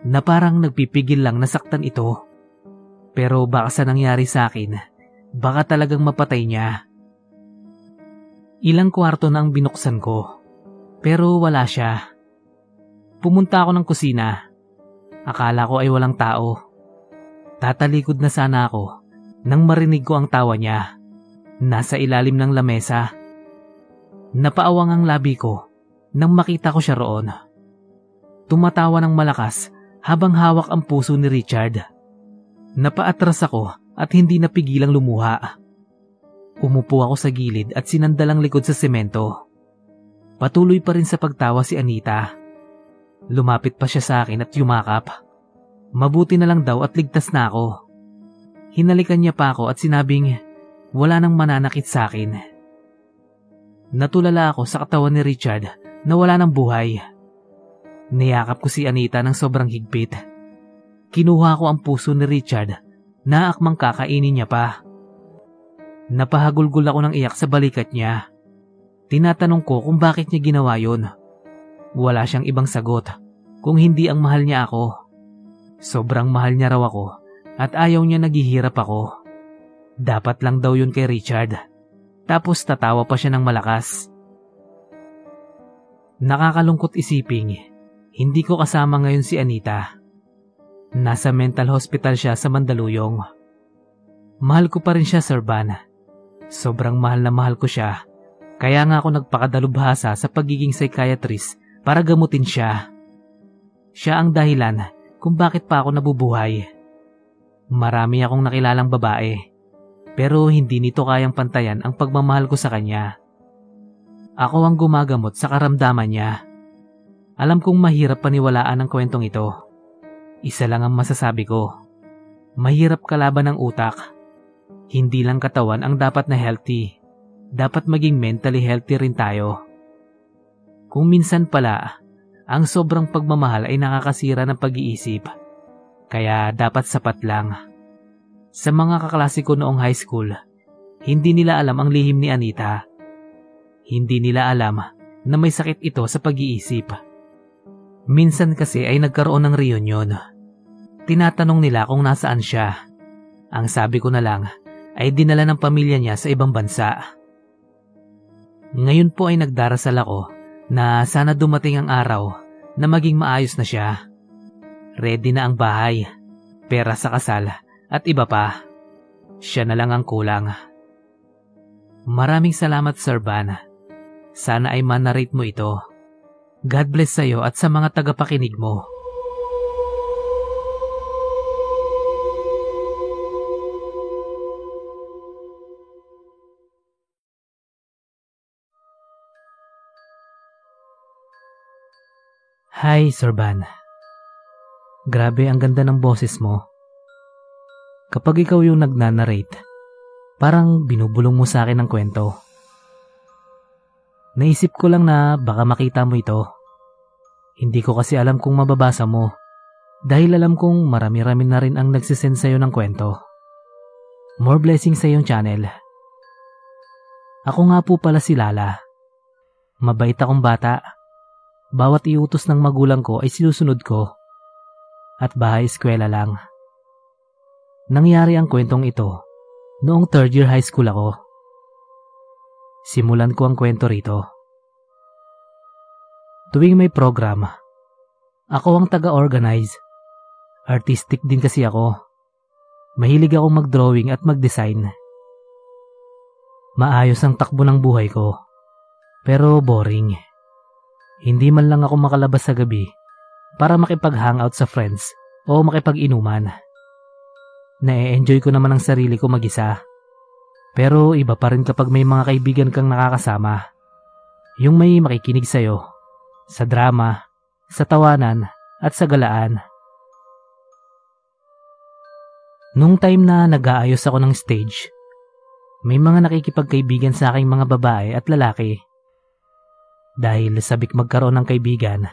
na parang nagpipigil lang nasaktan ito. Pero baka sa nangyari sa akin, baka talagang mapatay niya. Ilang kwarto na ang binuksan ko, pero wala siya. Pumunta ako ng kusina. Akala ko ay walang tao. Tatalikod na sana ako nang marinig ko ang tawa niya. Nasa ilalim ng lamesa. Napaawang ang labi ko nang makita ko siya roon. Tumatawa ng malakas habang hawak ang puso ni Richard. Napaatras ako at hindi napigilang lumuha. Umupo ako sa gilid at sinandalang likod sa semento. Patuloy pa rin sa pagtawa si Anita. Lumapit pa siya sa akin at yumakap. Mabuti na lang daw at ligtas na ako. Hinalikan niya pa ako at sinabing wala nang mananakit sa akin. Natulala ako sa katawan ni Richard na wala ng buhay. Niyakap ko si Anita ng sobrang higpit. Kinuha ko ang puso ni Richard na akmang kakainin niya pa. Napahagulgol ako ng iyak sa balikat niya. Tinatanong ko kung bakit niya ginawa yon. Wala siyang ibang sagot kung hindi ang mahal niya ako. Sobrang mahal niya raw ako at ayaw niya naghihirap ako. Dapat lang daw yun kay Richard. Tapos tatawa pa siya ng malakas. Nakakalungkot isiping, hindi ko kasama ngayon si Anita. Nasa mental hospital siya sa Mandaluyong. Mahal ko pa rin siya, Sir Van. Sobrang mahal na mahal ko siya. Kaya nga ako nagpakadalubhasa sa pagiging psychiatrist para gamutin siya. Siya ang dahilan kung bakit pa ako nabubuhay. Marami akong nakilalang babae, pero hindi nito kayang pantayan ang pagmamahal ko sa kanya. Ako ang gumagamot sa karamdaman niya. Alam kong mahirap paniwalaan ang kwentong ito. Isa lang ang masasabi ko. Mahirap kalaban ng utak. Hindi lang katawan ang dapat na healthy. Dapat maging mentally healthy rin tayo. Kung minsan pala, ang sobrang pagmamahal ay nakakasira ng pag-iisip. Kaya dapat sapat lang. Sa mga kaklase ko noong high school, hindi nila alam ang lihim ni Anita. Hindi nila alam na may sakit ito sa pag-iisip. Minsan kasi ay nagkaroon ng reunion. Tinatanong nila kung nasaan siya. Ang sabi ko na lang ay dinala ng pamilya niya sa ibang bansa. Ngayon po ay nagdarasal ako na sana dumating ang araw na maging maayos na siya. Ready na ang bahay, pera sa kasal at iba pa. Siya na lang ang kulang. Maraming salamat Sir Van. Sana ay manarate mo ito. God bless sa iyo at sa mga tagapakinig mo. Hi, Sir Van. Grabe ang ganda ng boses mo. Kapag ikaw yung nagnanarrate, parang binubulong mo sa akin ng kwento. Naisip ko lang na baka makita mo ito. Hindi ko kasi alam kung mababasa mo dahil alam kong marami-rami na rin ang nagsisend sa'yo ng kwento. More blessings sa iyong channel. Ako nga po pala si Lala. Mabait akong bata bawat iutos ng magulang ko ay sinusunod ko. At bahay eskwela lang. Nangyari ang kwentong ito noong third year high school ako. Simulan ko ang kwento rito. Tuwing may program, ako ang taga-organize. Artistic din kasi ako. Mahilig akong mag-drawing at mag-design. Maayos ang takbo ng buhay ko. Pero boring. Hindi man lang ako makalabas sa gabi para makipag-hangout sa friends o makipag-inuman. Na-enjoy ko naman ang sarili ko mag-isa. Pero iba pa rin kapag may mga kaibigan kang nakakasama. Yung may makikinig sa'yo. Sa drama, sa tawanan, at sa galaan. Nung time na nag-aayos ako ng stage, may mga nakikipagkaibigan sa aking mga babae at lalaki dahil sabik magkaroon ng kaibigan,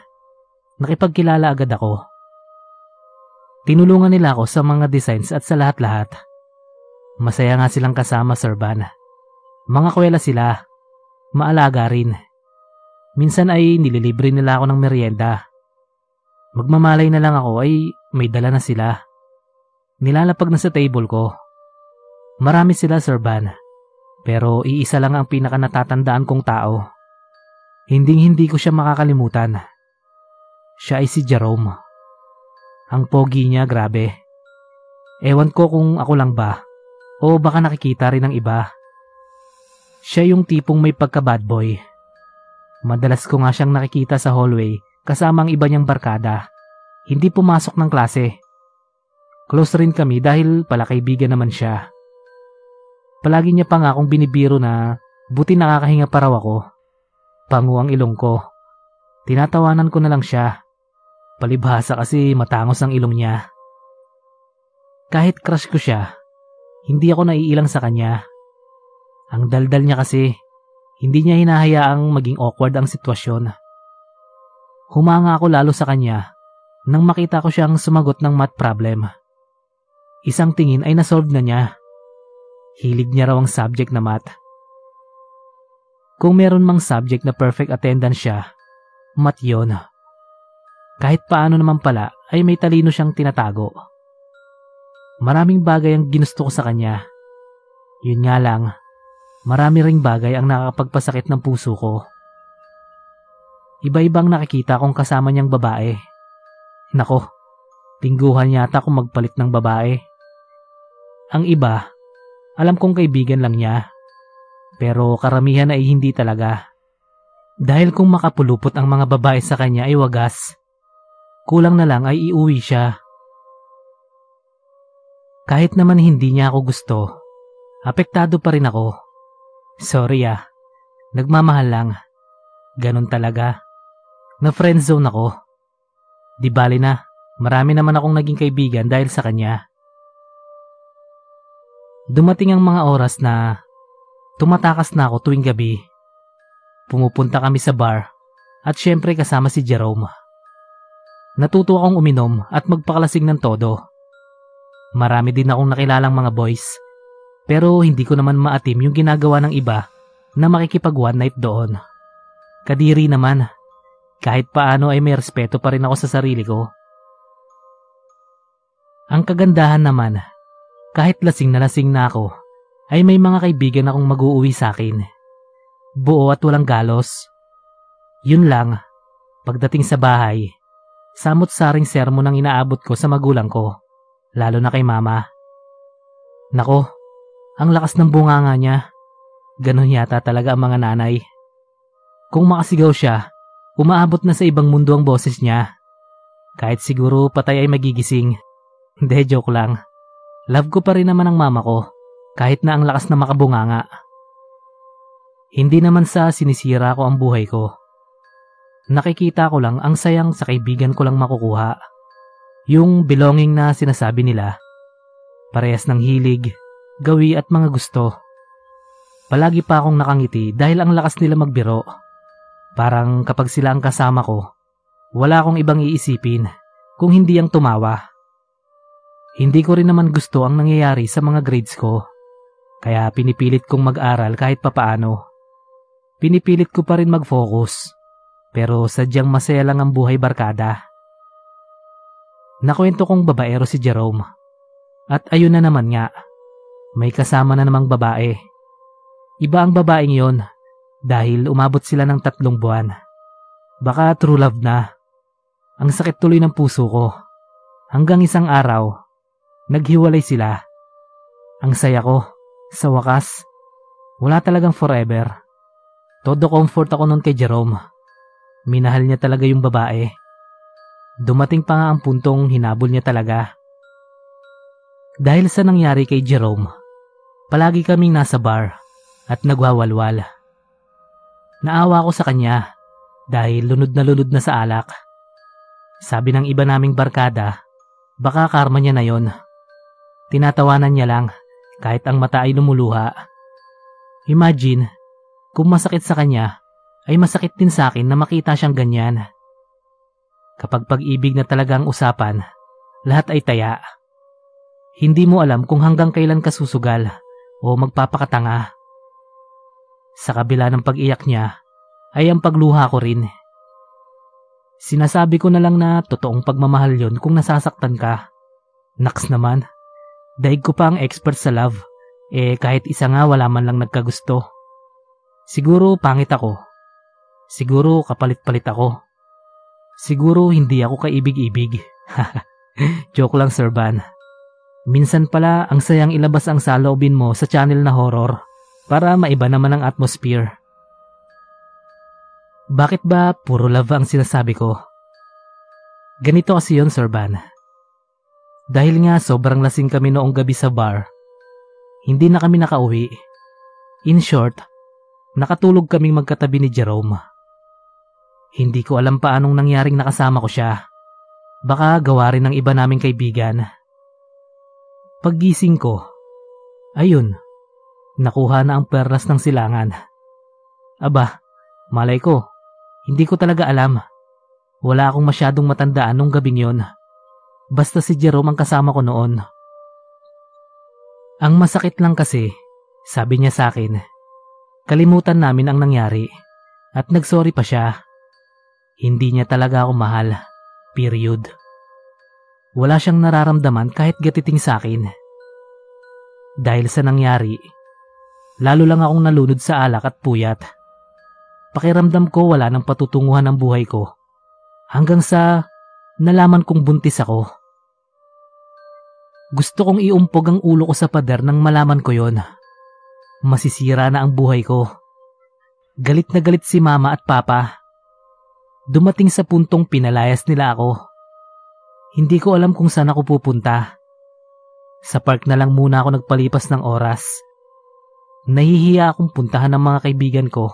nakipagkilala agad ako. Tinulungan nila ako sa mga designs at sa lahat-lahat. Masaya nga silang kasama, Sir Van. Mga kwela sila. Maalaga rin. Minsan ay nililibre nila ako ng merienda. Magmamalay na lang ako ay may dala na sila. Nilalapag na sa table ko. Marami sila, Sir Van. Pero iisa lang ang pinaka natatandaan kong tao. Hinding-hindi ko siya makakalimutan. Siya ay si Jerome. Ang pogi niya, grabe. Ewan ko kung ako lang ba o baka nakikita rin ng iba. Siya yung tipong may pagka-bad boy. Madalas ko nga siyang nakikita sa hallway kasama ang iba niyang barkada. Hindi pumasok ng klase. Close rin kami dahil pala kaibigan naman siya. Palagi niya pa nga akong binibiro na buti nakakahinga pa raw ako. Pangu ang ilong ko. Tinatawanan ko na lang siya. Palibhasa kasi matangos ang ilong niya. Kahit crush ko siya, hindi ako naiilang sa kanya. Ang daldal niya kasi, hindi niya hinahayaang maging awkward ang sitwasyon. Humanga ako lalo sa kanya nang makita ko siyang sumagot ng math problem. Isang tingin ay nasolve na niya. Hilig niya raw ang subject na math. Kung meron mang subject na perfect attendance siya, mat yun. Kahit paano naman pala ay may talino siyang tinatago. Maraming bagay ang ginusto ko sa kanya. Yun nga lang, marami ring bagay ang nakakapagpasakit ng puso ko. Iba-ibang nakikita kong kasama niyang babae. Nako, tingguhan yata kung magpalit ng babae. Ang iba, alam kong kaibigan lang niya. Pero karamihan ay hindi talaga. Dahil kung makapulupot ang mga babae sa kanya ay wagas, kulang na lang ay iuwi siya. Kahit naman hindi niya ako gusto, apektado pa rin ako. Sorry ah, nagmamahal lang. Ganon talaga. Na friend zone ako. Di bali na, marami naman akong naging kaibigan dahil sa kanya. Dumating ang mga oras na Tumatakas na ako tuwing gabi. Pumupunta kami sa bar at syempre kasama si Jerome. Natuto akong uminom at magpakalasing ng todo. Marami din akong nakilalang mga boys pero hindi ko naman maatim yung ginagawa ng iba na makikipag one night doon. Kadiri naman, kahit paano ay may respeto pa rin ako sa sarili ko. Ang kagandahan naman, kahit lasing na lasing na ako, ay may mga kaibigan akong mag-uuwi sa akin. Buo at walang galos. Yun lang, pagdating sa bahay, samot-saring sermon ang inaabot ko sa magulang ko, lalo na kay mama. Nako, ang lakas ng bunganga niya. Ganon yata talaga ang mga nanay. Kung makasigaw siya, umaabot na sa ibang mundo ang boses niya. Kahit siguro patay ay magigising. Hindi, joke lang. Love ko pa rin naman ang mama ko, kahit na ang lakas na makabunganga. Hindi naman sa sinisira ko ang buhay ko. Nakikita ko lang ang sayang sa kaibigan ko lang makukuha. Yung belonging na sinasabi nila. Parehas ng hilig, gawi at mga gusto. Palagi pa akong nakangiti dahil ang lakas nila magbiro. Parang kapag sila ang kasama ko, wala akong ibang iisipin kung hindi ang tumawa. Hindi ko rin naman gusto ang nangyayari sa mga grades ko. Kaya pinipilit kong mag-aral kahit papaano. Pinipilit ko pa rin mag-focus. Pero sadyang masaya lang ang buhay barkada. Nakwento kong babaero si Jerome. At ayun na naman nga, may kasama na namang babae. Iba ang babaeng yon dahil umabot sila ng tatlong buwan. Baka true love na. Ang sakit tuloy ng puso ko. Hanggang isang araw, naghiwalay sila. Ang saya ko, sa wakas, wala talagang forever. Todo comfort ako nun kay Jerome. Minahal niya talaga yung babae. Dumating pa nga ang puntong hinabol niya talaga. Dahil sa nangyari kay Jerome, palagi kaming nasa bar at nagwawalwal. Naawa ko sa kanya dahil lunod na lunod na sa alak. Sabi ng iba naming barkada, baka karma niya na yon. Tinatawanan niya lang kahit ang mata ay lumuluha. Imagine, kung masakit sa kanya, ay masakit din sa akin na makita siyang ganyan. Kapag pag-ibig na talaga ang usapan, lahat ay taya. Hindi mo alam kung hanggang kailan ka susugal o magpapakatanga. Sa kabila ng pag-iyak niya, ay ang pagluha ko rin. Sinasabi ko na lang na totoong pagmamahal yon kung nasasaktan ka. Naks naman, daig ko pa ang expert sa love, eh kahit isa nga wala man lang nagkagusto. Siguro pangit ako. Siguro kapalit-palit ako. Siguro hindi ako kaibig-ibig. Joke lang Sir Van. Minsan pala ang sayang ilabas ang saloobin mo sa channel na horror para maiba naman ang atmosphere. Bakit ba puro love ang sinasabi ko? Ganito kasi yon Sir Van. Dahil nga sobrang lasing kami noong gabi sa bar, hindi na kami nakauwi. In short, nakatulog kaming magkatabi ni Jerome. Hindi ko alam paanong nangyaring nakasama ko siya. Baka gawa rin ng iba naming kaibigan. Paggising ko, ayun, Nakuha na ang perlas ng silangan. Aba, malay ko, hindi ko talaga alam. Wala akong masyadong matandaan nung gabing yon. Basta si Jerome ang kasama ko noon. Ang masakit lang kasi, sabi niya sa akin, kalimutan namin ang nangyari at nagsorry pa siya. Hindi niya talaga ako mahal. Period. Wala siyang nararamdaman kahit gatiting sa akin. Dahil sa nangyari, Lalo lang akong nalunod sa alak at puyat. Pakiramdam ko wala nang patutunguhan ng buhay ko. Hanggang sa nalaman kong buntis ako. Gusto kong iumpog ang ulo ko sa pader nang malaman ko yon. Masisira na ang buhay ko. Galit na galit si mama at papa. Dumating sa puntong pinalayas nila ako. Hindi ko alam kung saan ako pupunta. Sa park na lang muna ako nagpalipas ng oras. Nahihiya akong puntahan ng mga kaibigan ko,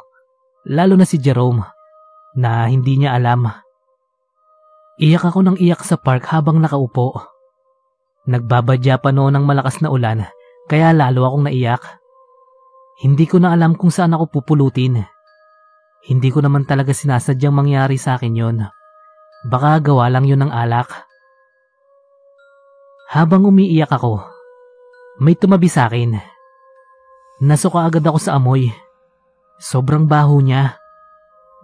lalo na si Jerome, na hindi niya alam. Iyak ako ng iyak sa park habang nakaupo. Nagbabadya pa noon ng malakas na ulan, kaya lalo akong naiyak. Hindi ko na alam kung saan ako pupulutin. Hindi ko naman talaga sinasadyang mangyari sa akin yon. Baka gawa lang yun ng alak. Habang umiiyak ako, may tumabi sa akin Nasuka agad ako sa amoy. Sobrang baho niya.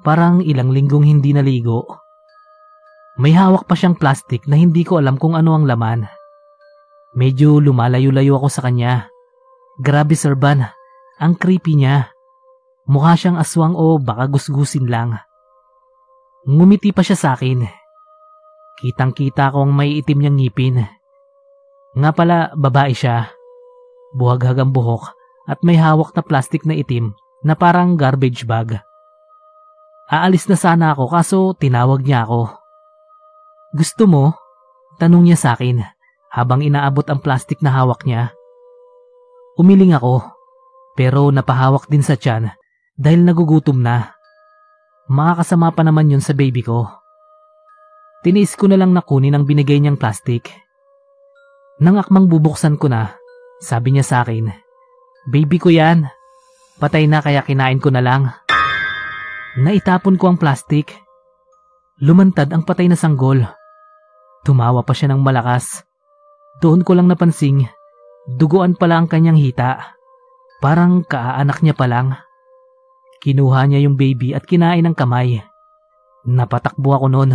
Parang ilang linggong hindi naligo. May hawak pa siyang plastic na hindi ko alam kung ano ang laman. Medyo lumalayo-layo ako sa kanya. Grabe Sir Van, ang creepy niya. Mukha siyang aswang o baka gusgusin lang. Ngumiti pa siya sa akin. Kitang-kita ko ang may itim niyang ngipin. Nga pala, babae siya. Buhaghag ang buhok at may hawak na plastic na itim na parang garbage bag. Aalis na sana ako kaso tinawag niya ako. Gusto mo? Tanong niya sa akin habang inaabot ang plastic na hawak niya. Umiling ako pero napahawak din sa tiyan dahil nagugutom na. Makakasama pa naman yun sa baby ko. Tiniis ko na lang na kunin ang binigay niyang plastic. Nang akmang bubuksan ko na, sabi niya sa akin, Baby ko yan. Patay na kaya kinain ko na lang. Naitapon ko ang plastic. Lumantad ang patay na sanggol. Tumawa pa siya ng malakas. Doon ko lang napansing, duguan pala ang kanyang hita. Parang kaaanak niya pa lang. Kinuha niya yung baby at kinain ng kamay. Napatakbo ako noon.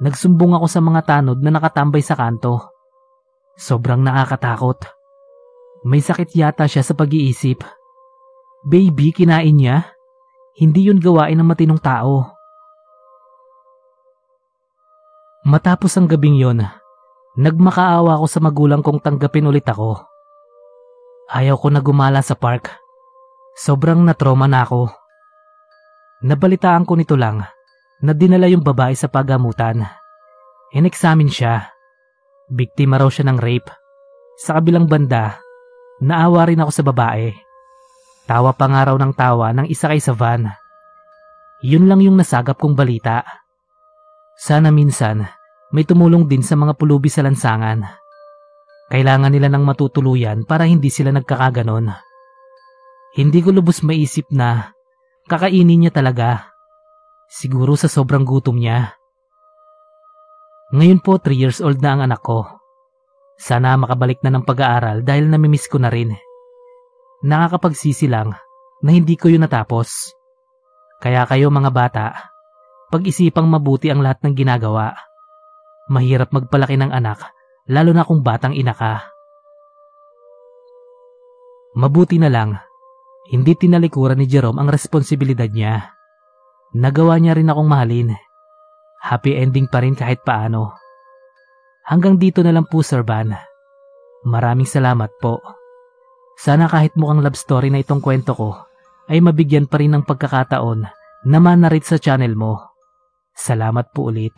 Nagsumbong ako sa mga tanod na nakatambay sa kanto. Sobrang nakakatakot. May sakit yata siya sa pag-iisip. Baby, kinain niya? Hindi yun gawain ng matinong tao. Matapos ang gabing yon, nagmakaawa ako sa magulang kong tanggapin ulit ako. Ayaw ko na gumala sa park Sobrang natroma na ako. Nabalitaan ko nito lang na dinala yung babae sa pagamutan. In-examine siya. Biktima raw siya ng rape. Sa kabilang banda, naawa rin ako sa babae. Tawa pa nga raw ng tawa ng isa kay sa van. Yun lang yung nasagap kong balita. Sana minsan, may tumulong din sa mga pulubi sa lansangan. Kailangan nila ng matutuluyan para hindi sila nagkakaganon. Hindi ko lubos maisip na kakainin niya talaga. Siguro sa sobrang gutom niya. Ngayon po 3 years old na ang anak ko. Sana makabalik na ng pag-aaral dahil namimiss ko na rin. Nakakapagsisi lang na hindi ko yun natapos. Kaya kayo mga bata, pag-isipang mabuti ang lahat ng ginagawa. Mahirap magpalaki ng anak, lalo na kung batang ina ka. Mabuti na lang hindi tinalikuran ni Jerome ang responsibilidad niya. Nagawa niya rin akong mahalin. Happy ending pa rin kahit paano. Hanggang dito na lang po Sir Van. Maraming salamat po. Sana kahit mukhang love story na itong kwento ko ay mabigyan pa rin ng pagkakataon na manarit sa channel mo. Salamat po ulit.